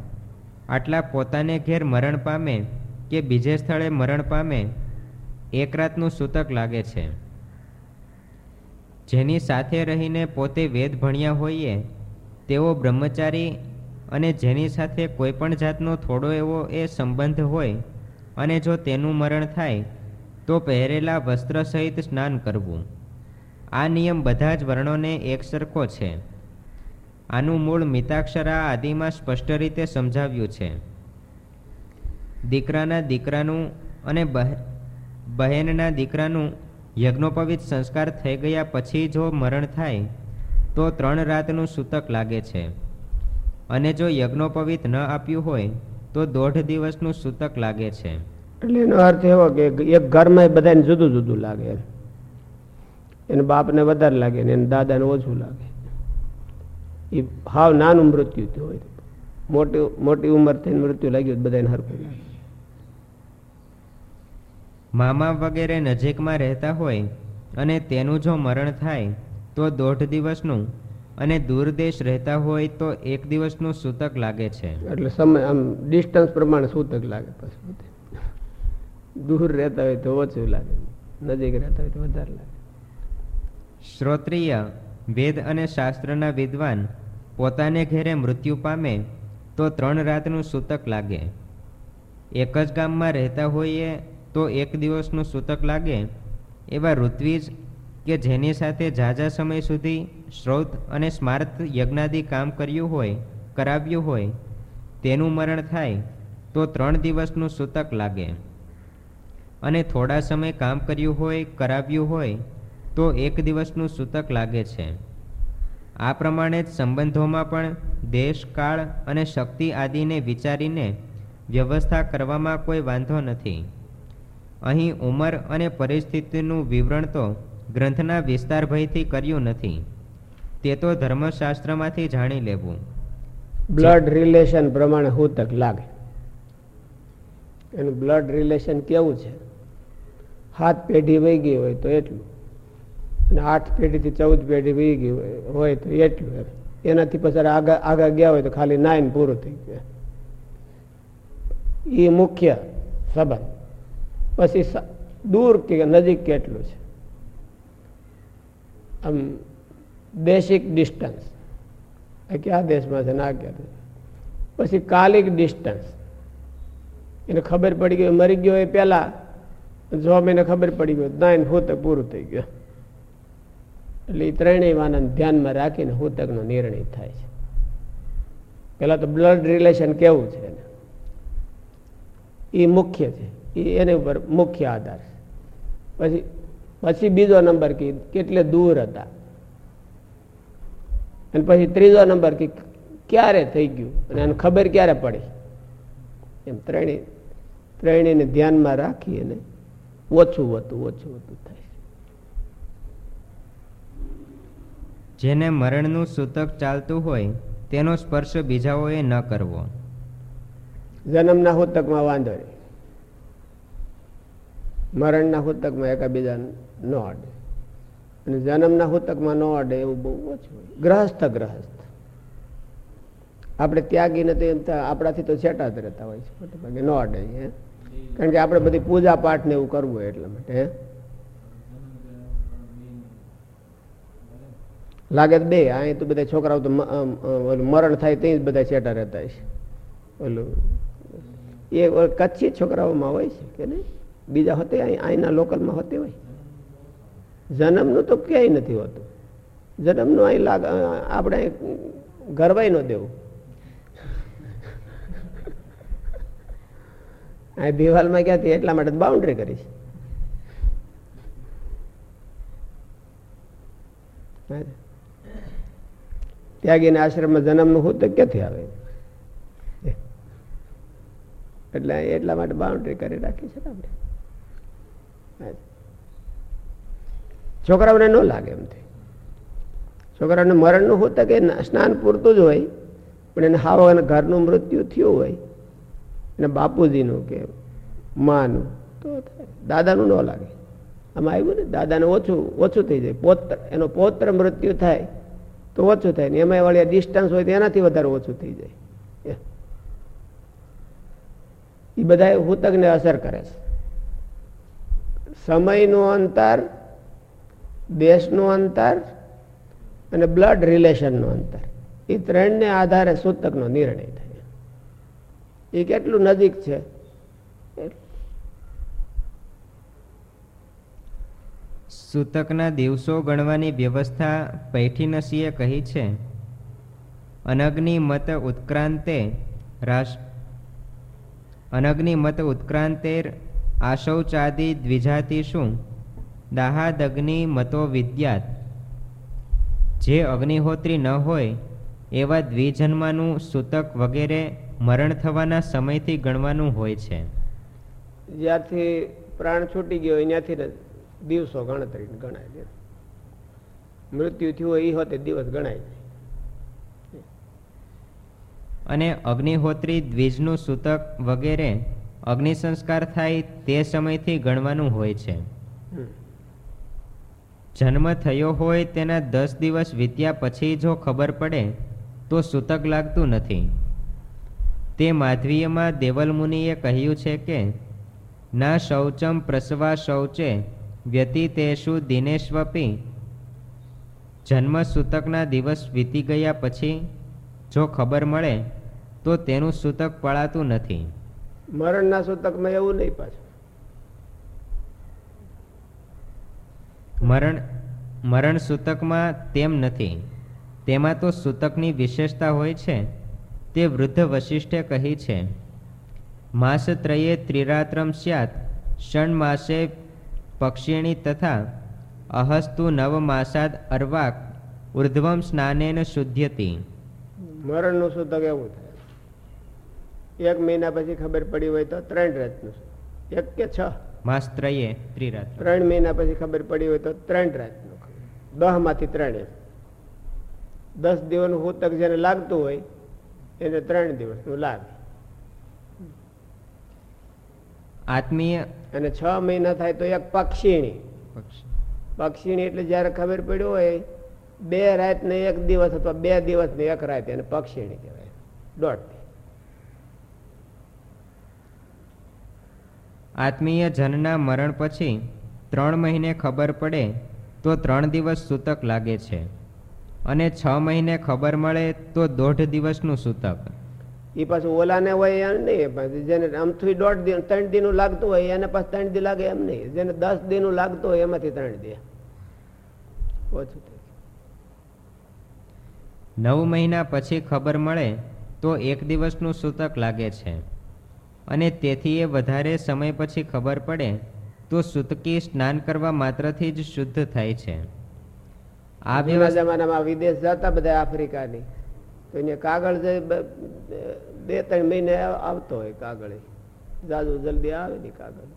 A: આટલા પોતાને ઘેર મરણ પામે કે બીજે સ્થળે મરણ પામે, એક રાતનું સૂતક લાગે છે. જેની સાથે રહીને પોતે વેદ ભણ્યા હોઈએ, તેઓ બ્રહ્મચારી અને જેની સાથે કોઈ પણ જાતનો થોડો એવો એ સંબંધ હોય અને જો તેનું મરણ થાય, તો પહેરેલા વસ્ત્ર સહિત સ્નાન કરવું. આ નિયમ બધા જ વર્ણોને એક સરખો છે. આનું મૂળ મિતાક્ષરા આદિમાં સ્પષ્ટ રીતે સમજાવ્યું છે. દીકરાના દીકરાનું અને બહેનના દીકરાનું યજ્ઞોપવિત સંસ્કાર થઈ ગયા પછી જો મરણ થાય, તો ત્રણ રાતનું સૂતક લાગે છે. અને જો યજ્ઞોપવિત ન આપ્યું હોય, તો દોઢ દિવસનું સૂતક લાગે છે.
B: એટલે એનો અર્થ એવો કે એક ઘરમાં બધાને જુદું જુદું લાગે. એને બાપને વધારે લાગે ને એને દાદાને ઓછું લાગે. એ હાવ નાનું મૃત્યુ થયું હોય. મોટી મોટી ઉંમર થઈને મૃત્યુ લાગ્યું બધાને હરખું લાગે.
A: મામા વગેરે નજીકમાં રહેતા હોય અને તેનું જો મરણ થાય તો દોઢ દિવસનું અને દૂર દેશ રહેતા હોય તો એક દિવસનું સૂતક લાગે છે.
B: એટલે સમય આમ ડિસ્ટન્સ પ્રમાણે સૂતક લાગે પછી દૂર રહેતા હોય તો ઓછું લાગે. નજીક રહેતા હોય તો વધારે લાગે.
A: શ્રોત્રિય, વેદ અને શાસ્ત્રના વિદ્વાન પોતાને ઘેરે મૃત્યુ પામે તો ત્રણ રાતનું સૂતક લાગે. એક જ ગામમાં રહેતા હોઈએ તો એક દિવસનું સૂતક લાગે. એવા ઋત્વિજ કે જેની સાથે ઝાઝા સમય સુધી શ્રોત અને સ્માર્ત યજ્ઞાદિ કામ કર્યું હોય, કરાવ્યું હોય, તેનું મરણ થાય તો ત્રણ દિવસનું સૂતક લાગે. અને થોડા સમય કામ કર્યું હોય, કરાવ્યું હોય તો એક દિવસનું સૂતક લાગે છે. આ પ્રમાણે જ સંબંધોમાં પણ દેશ, કાળ અને શક્તિ આદિને વિચારીને વ્યવસ્થા કરવામાં કોઈ વાંધો નથી. અહીં ઉંમર અને પરિસ્થિતિનું વિવરણ તો ગ્રંથના વિસ્તાર ભયથી કર્યું નથી. તે તો ધર્મશાસ્ત્રમાંથી જાણી લેવું.
B: બ્લડ રિલેશન પ્રમાણે હૂતક લાગે. એનું બ્લડ રિલેશન કેવું છે? હાથ પેઢી વહી ગઈ હોય તો એટલું. અને આઠ પેઢીથી ચૌદ પેઢી વી ગઈ હોય- તો એટલું એનાથી પછી આગળ ગયા હોય તો ખાલી નાઈન પૂરું થઈ ગયું. એ મુખ્ય સંબંધ. પછી દૂર કે નજીક કેટલું છે? આમ દેશિક ડિસ્ટન્સ. કયા દેશમાં છે? ને ક્યાં દેશ? પછી કાલિક ડિસ્ટન્સ. એને ખબર પડી ગઈ, મરી ગયો એ પહેલાં. જો મહિને ખબર પડી ગયો નાઈન હૂતક પૂરું થઈ ગયું. એટલે એ ત્રણેય વાનંદ ધ્યાનમાં રાખીને હૂતકનો નિર્ણય થાય છે. પેલા તો બ્લડ રિલેશન કેવું છે એ મુખ્ય છે. એ એની ઉપર મુખ્ય આધાર છે. પછી પછી બીજો નંબર કે કેટલે દૂર હતા. અને પછી ત્રીજો નંબર કે ક્યારે થઈ ગયું અને એને ખબર ક્યારે પડી? એમ ત્રણેય, ત્રણેયને ધ્યાનમાં રાખી અને ઓછું હતું ઓછું હતું થાય
A: જેને મરણનું સૂતક ચાલતું હોય, તેનો સ્પર્શ બીજાઓએ ન કરવો.
B: જન્મના હુતકમાં વાંધો નહીં. મરણના હુતકમાં એકાબીજા ન અડે. અને જન્મના હુતકમાં ન અડે એવું બહુ ઓછું હોય. ગ્રહસ્થ ગ્રહસ્થ. આપણે ત્યાગી નથી આપણાથી તો છેટા જ રહેતા હોય છે. ન અડે કારણ કે આપણે બધી પૂજા પાઠ ને એવું કરવું હોય એટલા માટે હે લાગે બે અહીં તો બધા છોકરાઓ તો મરણ થાય ત્યાં જ બધા છેટા રહેતા છે ઓલું, એ કચ્છી છોકરાઓમાં હોય છે કે નહીં? બીજા હોતે અહીં અહીંના લોકલમાં હોતે હોય. જન્મનું તો ક્યાંય નથી હોતું. જન્મનું અહીં લાગ આપણે ગરવાય ન દેવું. અહીં દિવાલમાં ક્યાંથી? એટલા માટે બાઉન્ડ્રી કરીશ ત્યાગીના આશ્રમમાં જન્મનું હું તો ક્યાંથી આવે? એટલે એટલા માટે બાઉન્ડ્રી કરી રાખી છે આપણે. છોકરાઓને ન લાગે એમથી છોકરાઓને મરણનું હોત કે સ્નાન પૂરતું જ હોય, પણ એને હાવ અને ઘરનું મૃત્યુ થયું હોય, અને બાપુજીનું કે માનું, તો. દાદાનું ન લાગે. આમાં આવ્યું ને, દાદાને ઓછું ઓછું થઈ જાય. પોત્ર એનો પોત્ર મૃત્યુ થાય. તો ઓછું થાય ને. એમાં વળી ડિસ્ટન્સ હોય તો એનાથી વધારે ઓછું થઈ જાય. એ. બધા હુતકને અસર કરે છે. સમયનું અંતર, દેશનું અંતર અને બ્લડ રિલેશનનું અંતર. એ ત્રણને આધારે સૂતકનો નિર્ણય થાય. એ કેટલું નજીક છે?
A: સૂતકના દિવસો ગણવાની વ્યવસ્થા પૈઠીનસીએ કહી છે. અનગ્નિ મત ઉત્ક્રાંતે રાશ અનગ્નિ મત ઉત્ક્રાંતેર આશૌચાદિ દ્વિજાતિષુ દાહાદગ્નિ મતો વિદ્યાત. જે અગ્નિહોત્રી ન હોય, એવા દ્વિજન્માનું સૂતક વગેરે મરણ થવાના સમયથી ગણવાનું હોય છે.
B: જ્યારથી પ્રાણ છૂટી ગયો ત્યાંથી દિવસો ગણતરી ગણાય મૃત્યુ થયું હોય એ હોતે દિવસ ગણાય
A: અને અગ્નિહોત્રી દ્વિજનું સૂતક વગેરે અગ્નિ સંસ્કાર થાય તે સમયથી ગણવાનું હોય છે. જન્મ થયો હોય તેના દસ દિવસ વીત્યા પછી જો ખબર પડે તો સૂતક લાગતું નથી. તે માધવીયમાં દેવલમુનિએ કહ્યું છે કે ના શૌચમ પ્રસવા શૌચે વ્યતીતેષુ દિનેશ્વપી. જન્મ સૂતકના દિવસ વીતી ગયા પછી જો ખબર મળે તો તેનું સૂતક પળાતું નથી.
B: મરણના સૂતકમાં એવું નહીં પાછું.
A: મરણ મરણ સૂતકમાં તેમ નથી. તેમાં તો સૂતકની વિશેષતા હોય છે. તે વૃદ્ધ વશિષ્ઠે કહી છે માસ ત્રયે ત્રિરાત્રમ સ્યાત ષણ માસે પક્ષિણી તથા અહસ્તુ નવ માસાદ અર્વાક ઉર્ધ્વમ સ્નાનેન શુદ્ધ્યતી.
B: મરણનું શુદ્ધ એવું થાય? એક મહિના પછી ખબર પડી હોય તો ત્રણ રાતનું એક કે છ?
A: માસ ત્રયે ત્રિરાત્ર.
B: ત્રણ મહિના પછી ખબર પડી હોય તો ત્રણ રાતનું દહમાંથી ત્રણ. એમ દસ દિવસનું સૂતક જેને લાગતું હોય એને ત્રણ દિવસનું લાગે.
A: આત્મીય
B: અને છ મહિના થાય તો એક પક્ષીણી. પક્ષીણી એટલે જયારે ખબર પડ્યું હોય બે રાત ને એક દિવસ અથવા બે દિવસ ને એક રાત એને પક્ષીણી કહેવાય. દોઢ
A: આત્મીય જનના મરણ પછી ત્રણ મહિને ખબર પડે તો ત્રણ દિવસ સૂતક લાગે છે. અને છ મહિને ખબર મળે તો દોઢ દિવસનું સૂતક.
B: એ પાછું ઓલાને હોય એમ નહીં જેને આમથી દોઢ દિન ત્રણ દિનનું લાગતું હોય એને પાછું ત્રણ દી લાગે એમ નહીં. જેને દસ દિનનું લાગતું હોય એમાંથી ત્રણ દી. ઓછું
A: નવ મહિના પછી ખબર મળે તો એક દિવસનું સૂતક લાગે છે. અને તેથી એ વધારે સમય પછી ખબર પડે તો સૂતકી સ્નાન કરવા માત્રથી જ શુદ્ધ થાય છે. આ
B: જૂના જમાનામાં વિદેશ જતા બધા આફ્રિકાની. એને કાગળ જે બે ત્રણ મહિને આવતો હોય કાગળ. જાજુ જલ્દી આવે નહીં કાગળ.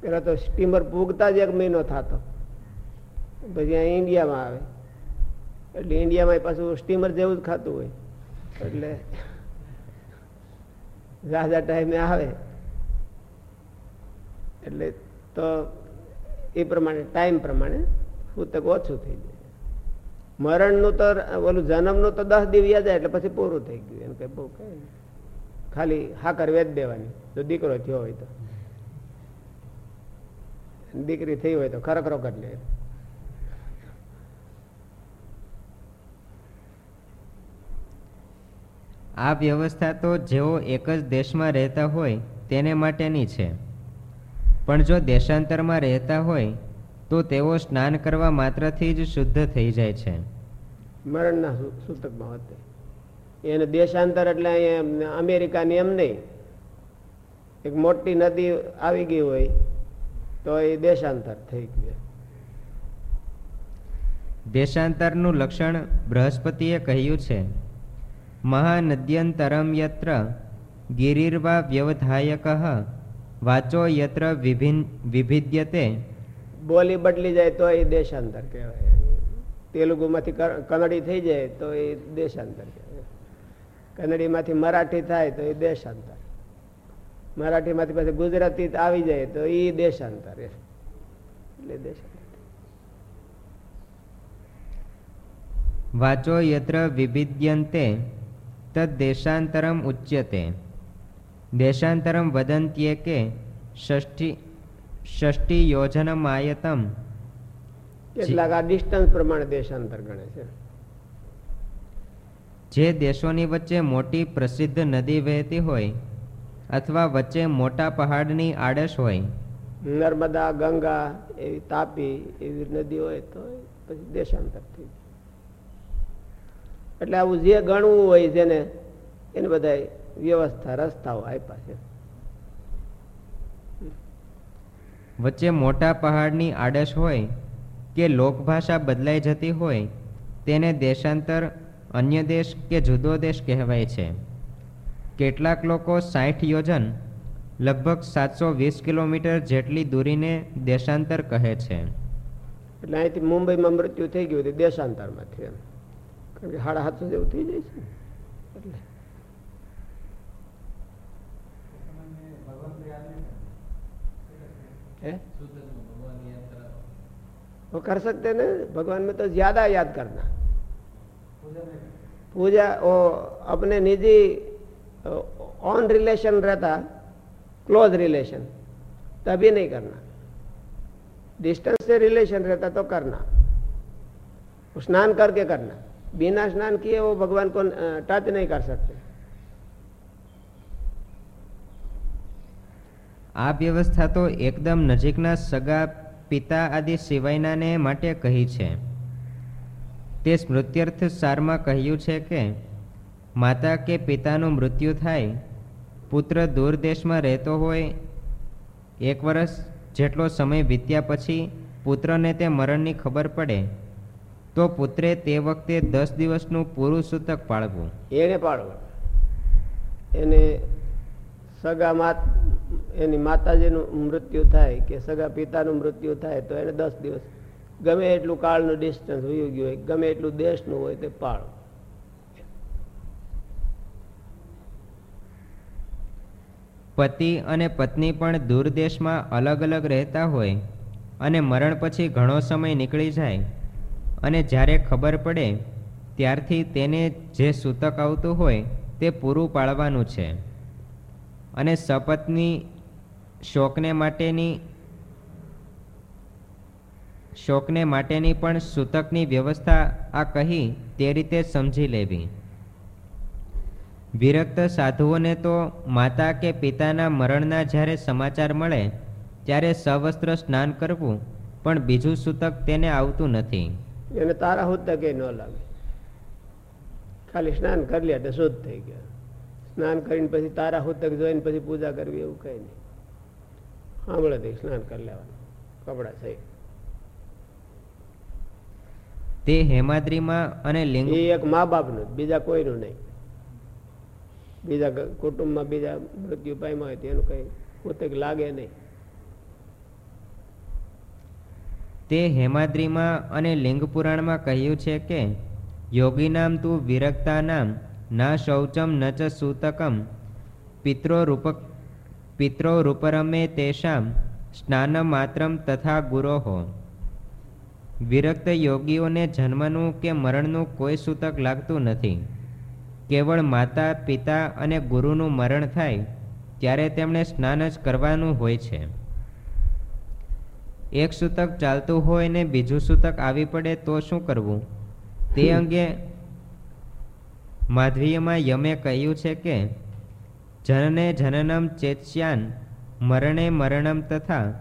B: પેલા તો સ્ટીમર પૂગતા જ એક મહિનો થતો. પછી અહીંયા ઇન્ડિયામાં આવે. એટલે ઇન્ડિયામાં પાછું સ્ટીમર જેવું જ ખાતું હોય. એટલે ઝાઝા ટાઈમે આવે. એટલે તો એ પ્રમાણે, ટાઈમ પ્રમાણે સૂતક ઓછું થઈ જાય. મરણનું તો ઓલું જન્મનું તો દસ દિવ્યા જાય એટલે પછી પૂરું થઈ ગયું. એમ કે બહુ કઈ. ખાલી હાકર વેચ દેવાની. જો દીકરો થયો હોય તો. દીકરી થઈ હોય તો ખરખરો કરી લે.
A: આ વ્યવસ્થા તો જેઓ એક જ દેશમાં રહેતા હોય, તેને માટેની છે. પણ જો દેશાંતરમાં રહેતા હોય તો તેઓ સ્નાન કરવા માત્રથી જ શુદ્ધ થઈ જાય છે.
B: મરણના સૂતકમાં હોતે એને દેશાંતર એટલે અમેરિકાની એમ નહીં. એક મોટી નદી આવી ગઈ હોય તો એ દેશાંતર થઈ ગયું
A: દેશાંતરનું લક્ષણ બૃહસ્પતિએ કહ્યું છે. મહાનદ્યંતરમ યત્ર ગિરિર્વા વ્યવધાયક વાચો યત્ર વિભિન વિભિદ્યતે
B: બોલી બદલી જાય તો એ દેશાંતર કહેવાય. તેલુગુમાંથી ક- કન્નડી થઈ જાય તો એ દેશાંતર કહેવાય. કન્નડીમાંથી મરાઠી થાય તો એ દેશાંતર. મરાઠીમાંથી પછી ગુજરાતી આવી જાય તો એ દેશાંતર એટલે દેશાંતર.
A: વાચો યત્ર વિભિદ્યંતે તદ દેશાંતરમ ઉચ્યતે. દેશાંતરમ વદંત્યેકે, ષષ્ઠી ષષ્ઠી યોજનમાયતમ
B: કેટલાક આ ડિસ્ટન્સ પ્રમાણે દેશાંતર ગણે છે.
A: જે દેશોની વચ્ચે મોટી પ્રસિદ્ધ નદી વહેતી હોય અથવા વચ્ચે મોટા પહાડની આડશ હોય.
B: નર્મદા ગંગા એવી તાપી એવી નદી હોય તો પછી દેશાંતર થઈ એટલે આવું જે ગણવું હોય જેને એને બધા વ્યવસ્થા રસ્તાઓ આપ્યા છે.
A: વચ્ચે મોટા પહાડની આડશ હોય કે લોકભાષા બદલાઈ જતી હોય, તેને દેશાંતર, અન્ય દેશ કે જુદો દેશ કહેવાય છે. કેટલાક લોકો સાઠ યોજન, લગભગ સાતસો વીસ કિલોમીટર જેટલી દૂરીને દેશાંતર કહે છે.
B: એટલે અહીંથી મુંબઈમાં મૃત્યુ થઈ ગયું હતું દેશાંતરમાં એમ. કારણ કે સાડા સાતસો જેવું થઈ જાય છે એટલે वो कर सकते ना? भगवान में तो ज़्यादा याद करना। पूजा, वो अपने निजी ऑन रिलेशन रहता क्लोज रिलेशन तभी नहीं करना। डिस्टेंस से रिलेशन रहता तो करना। स्नान करके करना। बिना स्नान किए वो भगवान को टच नहीं कर सकते।
A: આ વ્યવસ્થા તો એકદમ નજીકના સગા, પિતા આદિ સિવાયનાને માટે કહી છે. તે સ્મૃત્યર્થ સારમાં કહ્યું છે કે, માતા કે પિતાનું મૃત્યુ થાય, પુત્ર દૂર દેશમાં રહેતો હોય, એક વર્ષ જેટલો સમય વીત્યા પછી પુત્રને તે મરણની ખબર પડે, તો પુત્રે તે વખતે દસ દિવસનું પૂરું સૂતક પાળવું.
B: એને પાળવું એને સગા માત, એની માતાજીનું મૃત્યુ થાય કે સગા પિતાનું મૃત્યુ થાય તો એને દસ દિવસ. ગમે એટલું કાળનું ડિસ્ટન્સ વયું ગયું હોય, ગમે એટલું દેશનું હોય તે પાળો.
A: પતિ અને પત્ની પણ દૂર દેશમાં અલગ અલગ રહેતા હોય અને મરણ પછી ઘણો સમય નીકળી જાય અને જ્યારે ખબર પડે, ત્યારથી તેને જે સૂતક આવતું હોય તે પૂરું પાડવાનું છે. અને સપત્ની શોકને માટેની શોકને માટેની પણ સૂતકની વ્યવસ્થા આ કહી તે રીતે સમજી લેવી. વિરક્ત સાધુઓને તો માતા કે પિતાના મરણના જ્યારે સમાચાર મળે, ત્યારે સવસ્ત્ર સ્નાન કરવું, પણ બીજું સૂતક તેને આવતું નથી.
B: એને તારા હોતા કઈ ન લાગે. ખાલી સ્નાન કરી લે શુદ્ધ થઈ ગયા. સ્નાન કરીને પછી તારા હોતક જોઈને પછી પૂજા કરવી એવું કઈ નહીં. સાંભળે સ્નાન કરી લેવાનું. કપડા સહી
A: તે હેમાદ્રીમાં અને લિંગ
B: એ એક મા બાપનું બીજા કોઈનું નહીં. બીજા કુટુંબમાં બીજા મૃત્યુ પામ્યા હોય તેનું કઈ પોતે લાગે નહીં.
A: તે હેમાદ્રીમાં અને લિંગ પુરાણમાં કહ્યું છે કે યોગી નામ તું વિરક્તાનામ ના શૌચમ ન ચ સૂતકમ પિત્રોરૂપ પિત્રોરૂપરમે તેષામ સ્નાન માત્રમ તથા ગુરોહો વિરક્ત યોગીઓને જન્મનું કે મરણનું કોઈ સૂતક લાગતું નથી। કેવળ માતા, પિતા અને ગુરુનું મરણ થાય, ત્યારે તેમણે સ્નાન જ કરવાનું હોય છે। એક સૂતક ચાલતું હોય ને બીજું સૂતક આવી પડે તો શું કરવું? તે અંગે માધ્વીયમાં યમે કહ્યું છે કે, જનને જનનમ ચેત્સ્યાન, મરણે મરણમ તથા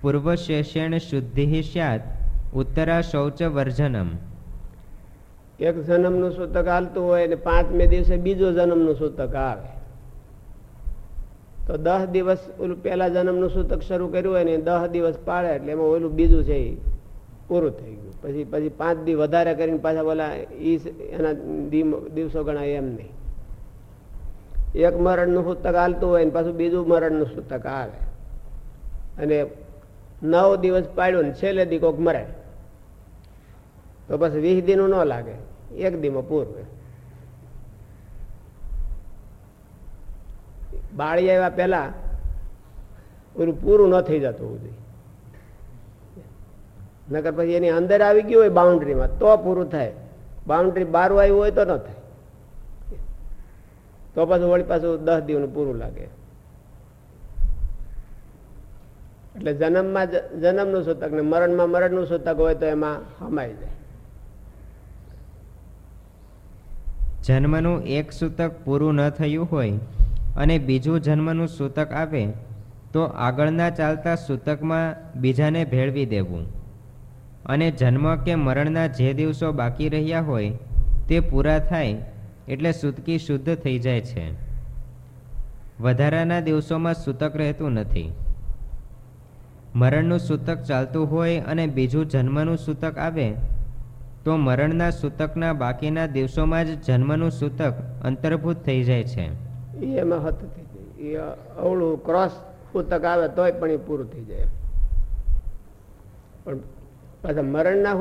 A: પૂર્વશેષેણ શુદ્ધિ સ્યાત, ઉત્તરા શૌચ વર્જનમ.
B: એક જન્મનું સૂતક હાલતું હોય ને પાંચમે દિવસે બીજો જન્મનું સૂતક આવે. તો દસ દિવસ ઓલું પહેલા જન્મનું સૂતક શરૂ કર્યું હોય ને દસ દિવસ પાડે એટલે એમાં ઓલું બીજું છે પૂરું થઈ ગયું. પછી પછી પાંચ દી વધારે કરીને પાછા બોલા, ઈ એના દિવસો ગણાય એમ નહીં. એક મરણનું સૂતક હાલતું હોય ને પાછું બીજું મરણનું સૂતક આવે. અને નવ દિવસ પાડ્યું ને છેલ્લે દી કોક મરે. તો બસ વીસ દીનું ન લાગે. એક દીમાં પૂરું બાળી આવ્યા પહેલા પૂરું ન થઈ જતું જોઈએ નકર પછી એની અંદર આવી ગયું હોય બાઉન્ડ્રીમાં તો પૂરું થાય. બાઉન્ડ્રી બહાર આવ્યું હોય તો ન થાય. તો પાછું વળી પાછું દસ દિવસનું પૂરું લાગે. એટલે જન્મમાં જન્મનું સૂતક ને મરણમાં મરણનું સૂતક હોય તો એમાં હમાઈ જાય.
A: જન્મનું એક સૂતક પૂરું ન થયું હોય અને બીજું જન્મનું સૂતક આવે, તો આગળના ચાલતા સૂતકમાં બીજાને ભેળવી દેવું. અને જન્મ કે મરણના જે દિવસો બાકી રહ્યા હોય, તે પૂરા થાય એટલે સૂતકી શુદ્ધ થઈ જાય છે. વધારાના દિવસોમાં સૂતક રહેતું નથી. મરણનું સૂતક ચાલતું હોય અને બીજું જન્મનું સૂતક આવે, તો મરણના સૂતકના બાકીના દિવસોમાં જ જન્મનું સૂતક અંતર્ભૂત થઈ જાય છે.
B: એમાં હત થઈ જાય. ક્રોસ સૂતક આવે તોય પણ એ પૂરું થઈ જાય. પણ પાછા મરણના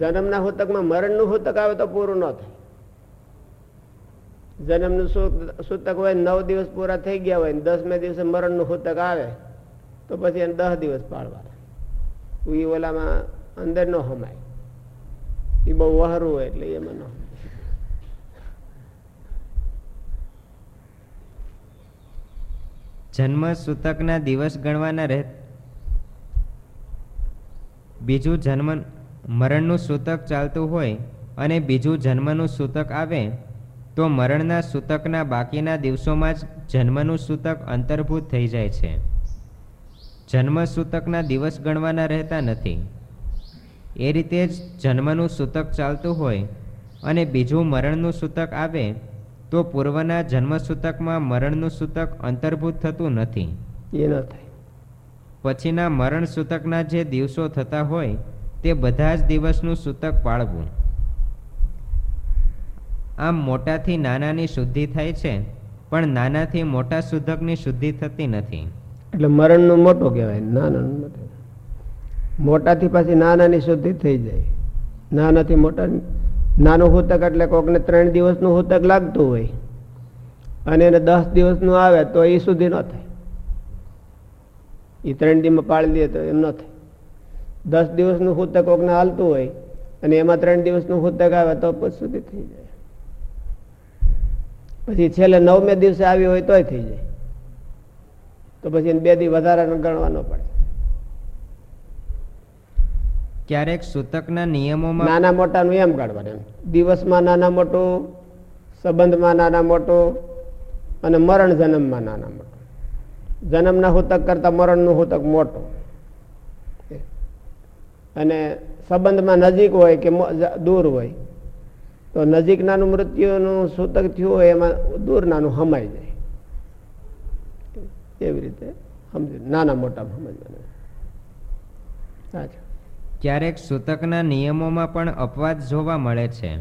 B: જન્મના સૂતકમાં મરણનું હોતક આવે તો પૂરું ન થાય. જન્મનું સૂતક હોય નવ દિવસ પૂરા થઈ ગયા હોય ને દસમે દિવસે મરણનું હોતક આવે, તો પછી એને દસ દિવસ પાળવાના એ ઓલામાં અંદર ન હમાય. એ બહુ વહરું હોય એટલે એમાં ન.
A: જન્મ સૂતકના દિવસ ગણવાના રહે બીજું જન્મ મરણનું સૂતક ચાલતું હોય અને બીજું જન્મનું સૂતક આવે, તો મરણના સૂતકના બાકીના દિવસોમાં જ જન્મનું સૂતક અંતર્ભૂત થઈ જાય છે. જન્મ સૂતકના દિવસ ગણવાના રહેતા નથી. એ રીતે જ જન્મનું સૂતક ચાલતું હોય અને બીજું મરણનું સૂતક આવે, તો પૂર્વના જન્મ સૂતકમાં મરણનું સૂતક અંતર્ભૂત થતું નથી.
B: એ ન થાય.
A: પછીના મરણ સૂતકના જે દિવસો થતા હોય, તે બધા જ દિવસનું સૂતક પાળવું. આમ મોટાથી નાનાની શુદ્ધિ થાય છે, પણ નાનાથી મોટા સૂતકની શુદ્ધિ થતી નથી.
B: એટલે મરણનું મોટું કહેવાય, નાનાનું મોટું. મોટાથી પાછી નાનાની શુદ્ધિ થઈ જાય. નાનાથી મોટા, નાનું હૂતક એટલે કોકને ત્રણ દિવસનું હૂતક લાગતું હોય, અને એને દસ દિવસનું આવે તો એ સુધી ન થાય. એ ત્રણ દિવસમાં પાળી દે તો એમ ન થાય. દસ દિવસનું સૂતક કોકને હાલતું હોય અને એમાં ત્રણ દિવસનું સૂતક આવે તો પછી સુધી થઈ જાય. પછી છેલ્લે નવમે દિવસે આવી હોય તોય થઈ જાય. તો પછી એને બે દી વધારાનો ગણવાનો પડે.
A: ક્યારેક સૂતકના નિયમોમાં
B: નાના મોટાનું એમ કાઢવાનું એમ. દિવસમાં નાના મોટું સંબંધમાં નાના મોટું અને મરણ જન્મમાં નાના મોટું. જન્મના હુતક કરતા મરણનું હુતક મોટું. અને સંબંધમાં નજીક હોય કે દૂર હોય, તો નજીકનાનું મૃત્યુનું સૂતક થયું હોય એમાં દૂર નાનું હમાઈ જાય. એવી રીતે સમજ નાના મોટા સમજવાનું.
A: ક્યારેક સૂતકના નિયમોમાં પણ અપવાદ જોવા મળે છે.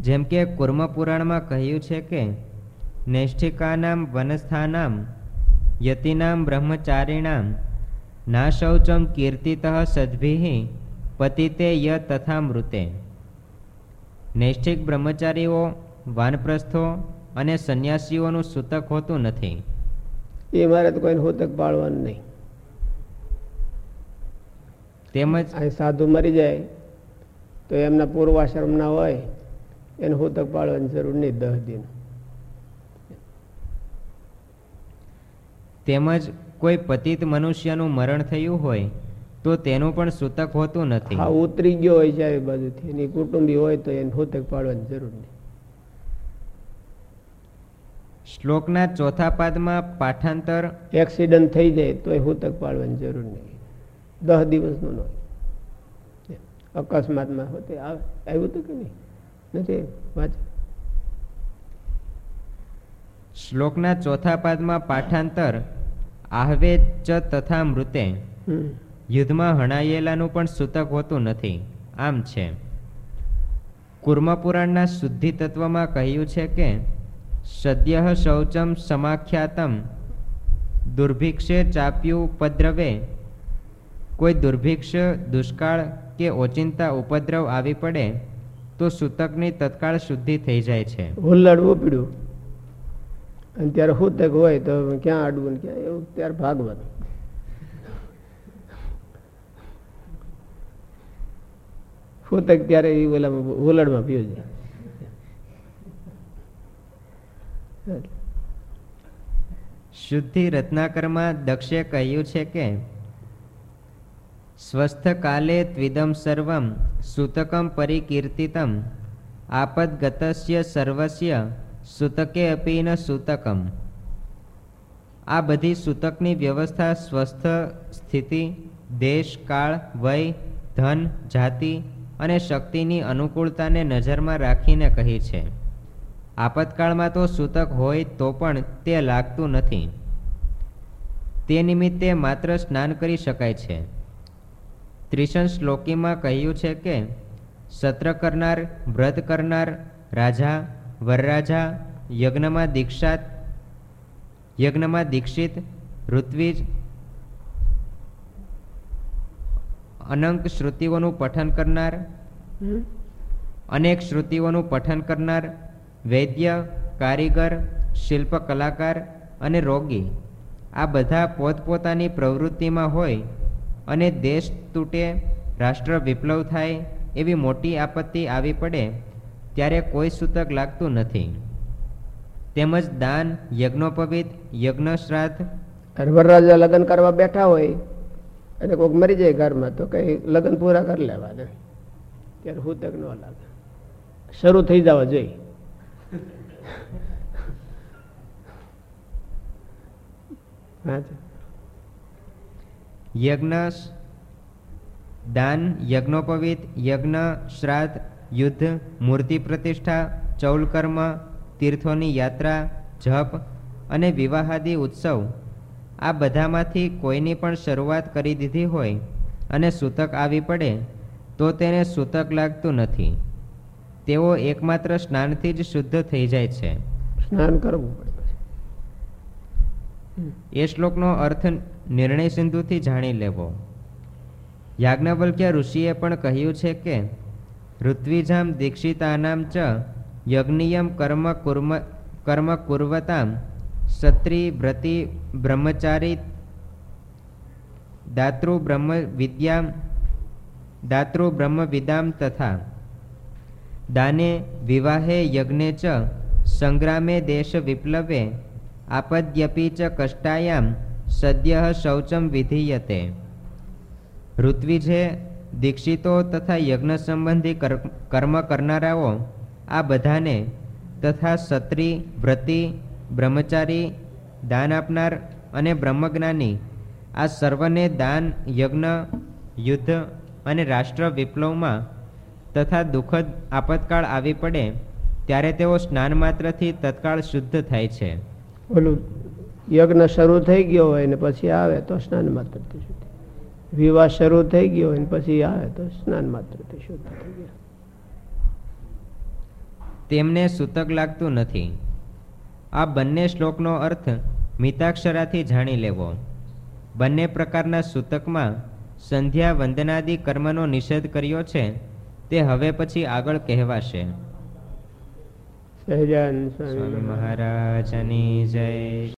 A: જેમ કે કુર્મ પુરાણમાં કહ્યું છે કે, નૈષ્ઠિકાનામ વનસ્થાનામ યતિનામ બ્રહ્મચારીણામ ના શૌચમ કીર્તિતઃ સદ્ભિઃ પતિતે ય તથા મૃતે નૈષ્ઠિક બ્રહ્મચારીઓ વાનપ્રસ્થો અને સંન્યાસીઓનું સૂતક હોતું નથી।
B: એ મારે તો કોઈને હોતક પાળવાનું નહીં।
A: તેમજ
B: સાધુ મરી જાય તો એમના પૂર્વાશ્રમના હોય એને હોતક પાળવાની જરૂર નહીં દસ દિન।
A: તેમજ કોઈ પતિત મનુષ્યનું મરણ થયું હોય તો તેનું પણ સૂતક હોતું નથી.
B: હા ઉતરી ગયો હોય છે આવી બાજુથી. એની કુટુંબી હોય તો એને સૂતક પાડવાની જરૂર નહીં.
A: શ્લોકના ચોથા પાદમાં પાઠાંતર
B: એક્સિડન્ટ થઈ જાય તો એ સૂતક પાડવાની જરૂર નહીં. દસ દિવસનું ન હોય. અકસ્માતમાં હોતે આવે. આવ્યું હતું કે નહીં? નથી વાંચ.
A: શ્લોકના ચોથા પાદમાં પાઠાંતર આહવે ચ તથા મૃતે. યુદ્ધમાં હણાયેલાનું પણ સૂતક હોતું નથી. આમ છે. કુર્મપુરાણના શુદ્ધિ તત્વમાં કહ્યું છે કે સદ્ય શૌચમ સમાખ્યાતમ દુર્ભિક્ષે ચાપ્યું ઉપદ્રવે. કોઈ દુર્ભિક્ષ દુષ્કાળ કે ઓચિંતા ઉપદ્રવ આવી પડે તો સૂતકની તત્કાળ શુદ્ધિ થઈ જાય છે.
B: અને ત્યારે હુતક હોય તો ક્યાં અડવું ક્યાં? એવું ત્યારે ભાગવાનું. હુતક ત્યારે એ ઓલામાં ઓલડમાં પીવું છે.
A: શુદ્ધિ રત્નાકરમાં દક્ષે કહ્યું છે કે, સ્વસ્થ કાલે ત્વિદમ સર્વમ, સૂતકમ પરિકીર્તિતમ, આપદગતસ્ય સર્વસ્ય સૂતકે અપી ન સૂતકમ. આ બધી સૂતકની વ્યવસ્થા સ્વસ્થ સ્થિતિ, દેશ, કાળ, વય, ધન, જાતિ અને શક્તિની અનુકૂળતાને નજરમાં રાખીને કહી છે. આપતકાળમાં તો સૂતક હોય તો પણ તે લાગતું નથી. તે નિમિત્તે માત્ર સ્નાન કરી શકાય છે. ત્રિશન શ્લોકીમાં કહ્યું છે કે સત્ર કરનાર, વ્રત કરનાર, રાજા વરરાજા યજ્ઞમાં દીક્ષાત યજ્ઞમાં દીક્ષિત ઋત્વિજ અનંક શ્રુતિઓનું પઠન કરનાર અનેક શ્રુતિઓનું પઠન કરનાર વૈદ્ય કારીગર શિલ્પ કલાકાર અને રોગી. આ બધા પોતપોતાની પ્રવૃત્તિમાં હોય અને દેશ તૂટે રાષ્ટ્ર વિપ્લવ થાય એવી મોટી આપત્તિ આવી પડે ત્યારે કોઈ સૂતક લાગતું નથી. તેમજ દાન યજ્ઞોપવિત યજ્ઞ શ્રાદ્ધ
B: વરરાજા લગ્ન કરવા બેઠા હોય અને કોઈક મરી જાય ઘરમાં તો કઈ લગ્ન પૂરા કરી લેવા દે. ત્યારે હુતક ન લાગે. શરૂ થઈ જવા જોઈએ.
A: યજ્ઞ દાન યજ્ઞોપવિત યજ્ઞ શ્રાદ્ધ યુદ્ધ મૂર્તિ પ્રતિષ્ઠા ચૌલકર્મ તીર્થોની યાત્રા જપ અને વિવાહાદી ઉત્સવ. આ બધામાંથી કોઈની પણ શરૂઆત કરી દીધી હોય અને સૂતક આવી પડે તો તેને સૂતક લાગતું નથી. તેઓ એકમાત્ર સ્નાનથી જ શુદ્ધ થઈ જાય છે.
B: સ્નાન કરવું પડે
A: એ શ્લોકનો અર્થ નિર્ણય સિંધુથી જાણી લેવો. યાજ્ઞવલ્ક્ય ઋષિએ પણ કહ્યું છે કે ઋત્વિજામ દીક્ષિતાનામ ચ યજ્ઞિયમ કર્મ કુર્મ કર્મ કુર્વતામ ક્ષત્રી વ્રતિ બ્રહ્મચારી દાતૃ બ્રહ્મ વિદ્યામ દાતૃ બ્રહ્મ વિદામ તથા દાને વિવાહે યજ્ઞે ચ સંગ્રામે દેશ વિપ્લવે આપદ્યપી ચ કષ્ટાયામ સદ્ય શૌચમ વિધીયતે ઋત્વિજે દીક્ષિતો તથા યજ્ઞ સંબંધી કર- કર્મ કરનારાઓ આ બધાને તથા ક્ષત્રિ વ્રતિ, બ્રહ્મચારી, દાન આપનાર અને બ્રહ્મજ્ઞાની આ સર્વને દાન, યજ્ઞ, યુદ્ધ અને રાષ્ટ્ર વિપ્લવમાં તથા દુઃખદ આપતકાળ આવી પડે ત્યારે તેઓ સ્નાન માત્રથી તત્કાળ શુદ્ધ થાય છે.
B: ઓલું યજ્ઞ શરૂ થઈ ગયો હોય ને પછી આવે તો સ્નાન માત્રથી વિવાહ શરૂ થઈ ગયો અને પછી આવે તો સ્નાન માત્રથી શુદ્ધ થઈ ગયા.
A: તેમને સૂતક લાગતું નથી. આ બંને શ્લોકનો અર્થ મિતાક્ષરાથી જાણી લેવો. બંને પ્રકારના સૂતકમાં સંધ્યા વંદનાદિ કર્મનો નિષેધ કર્યો છે તે હવે પછી આગળ કહેવાશે.
B: સહજાન
A: સ્વામી મહારાજની જય.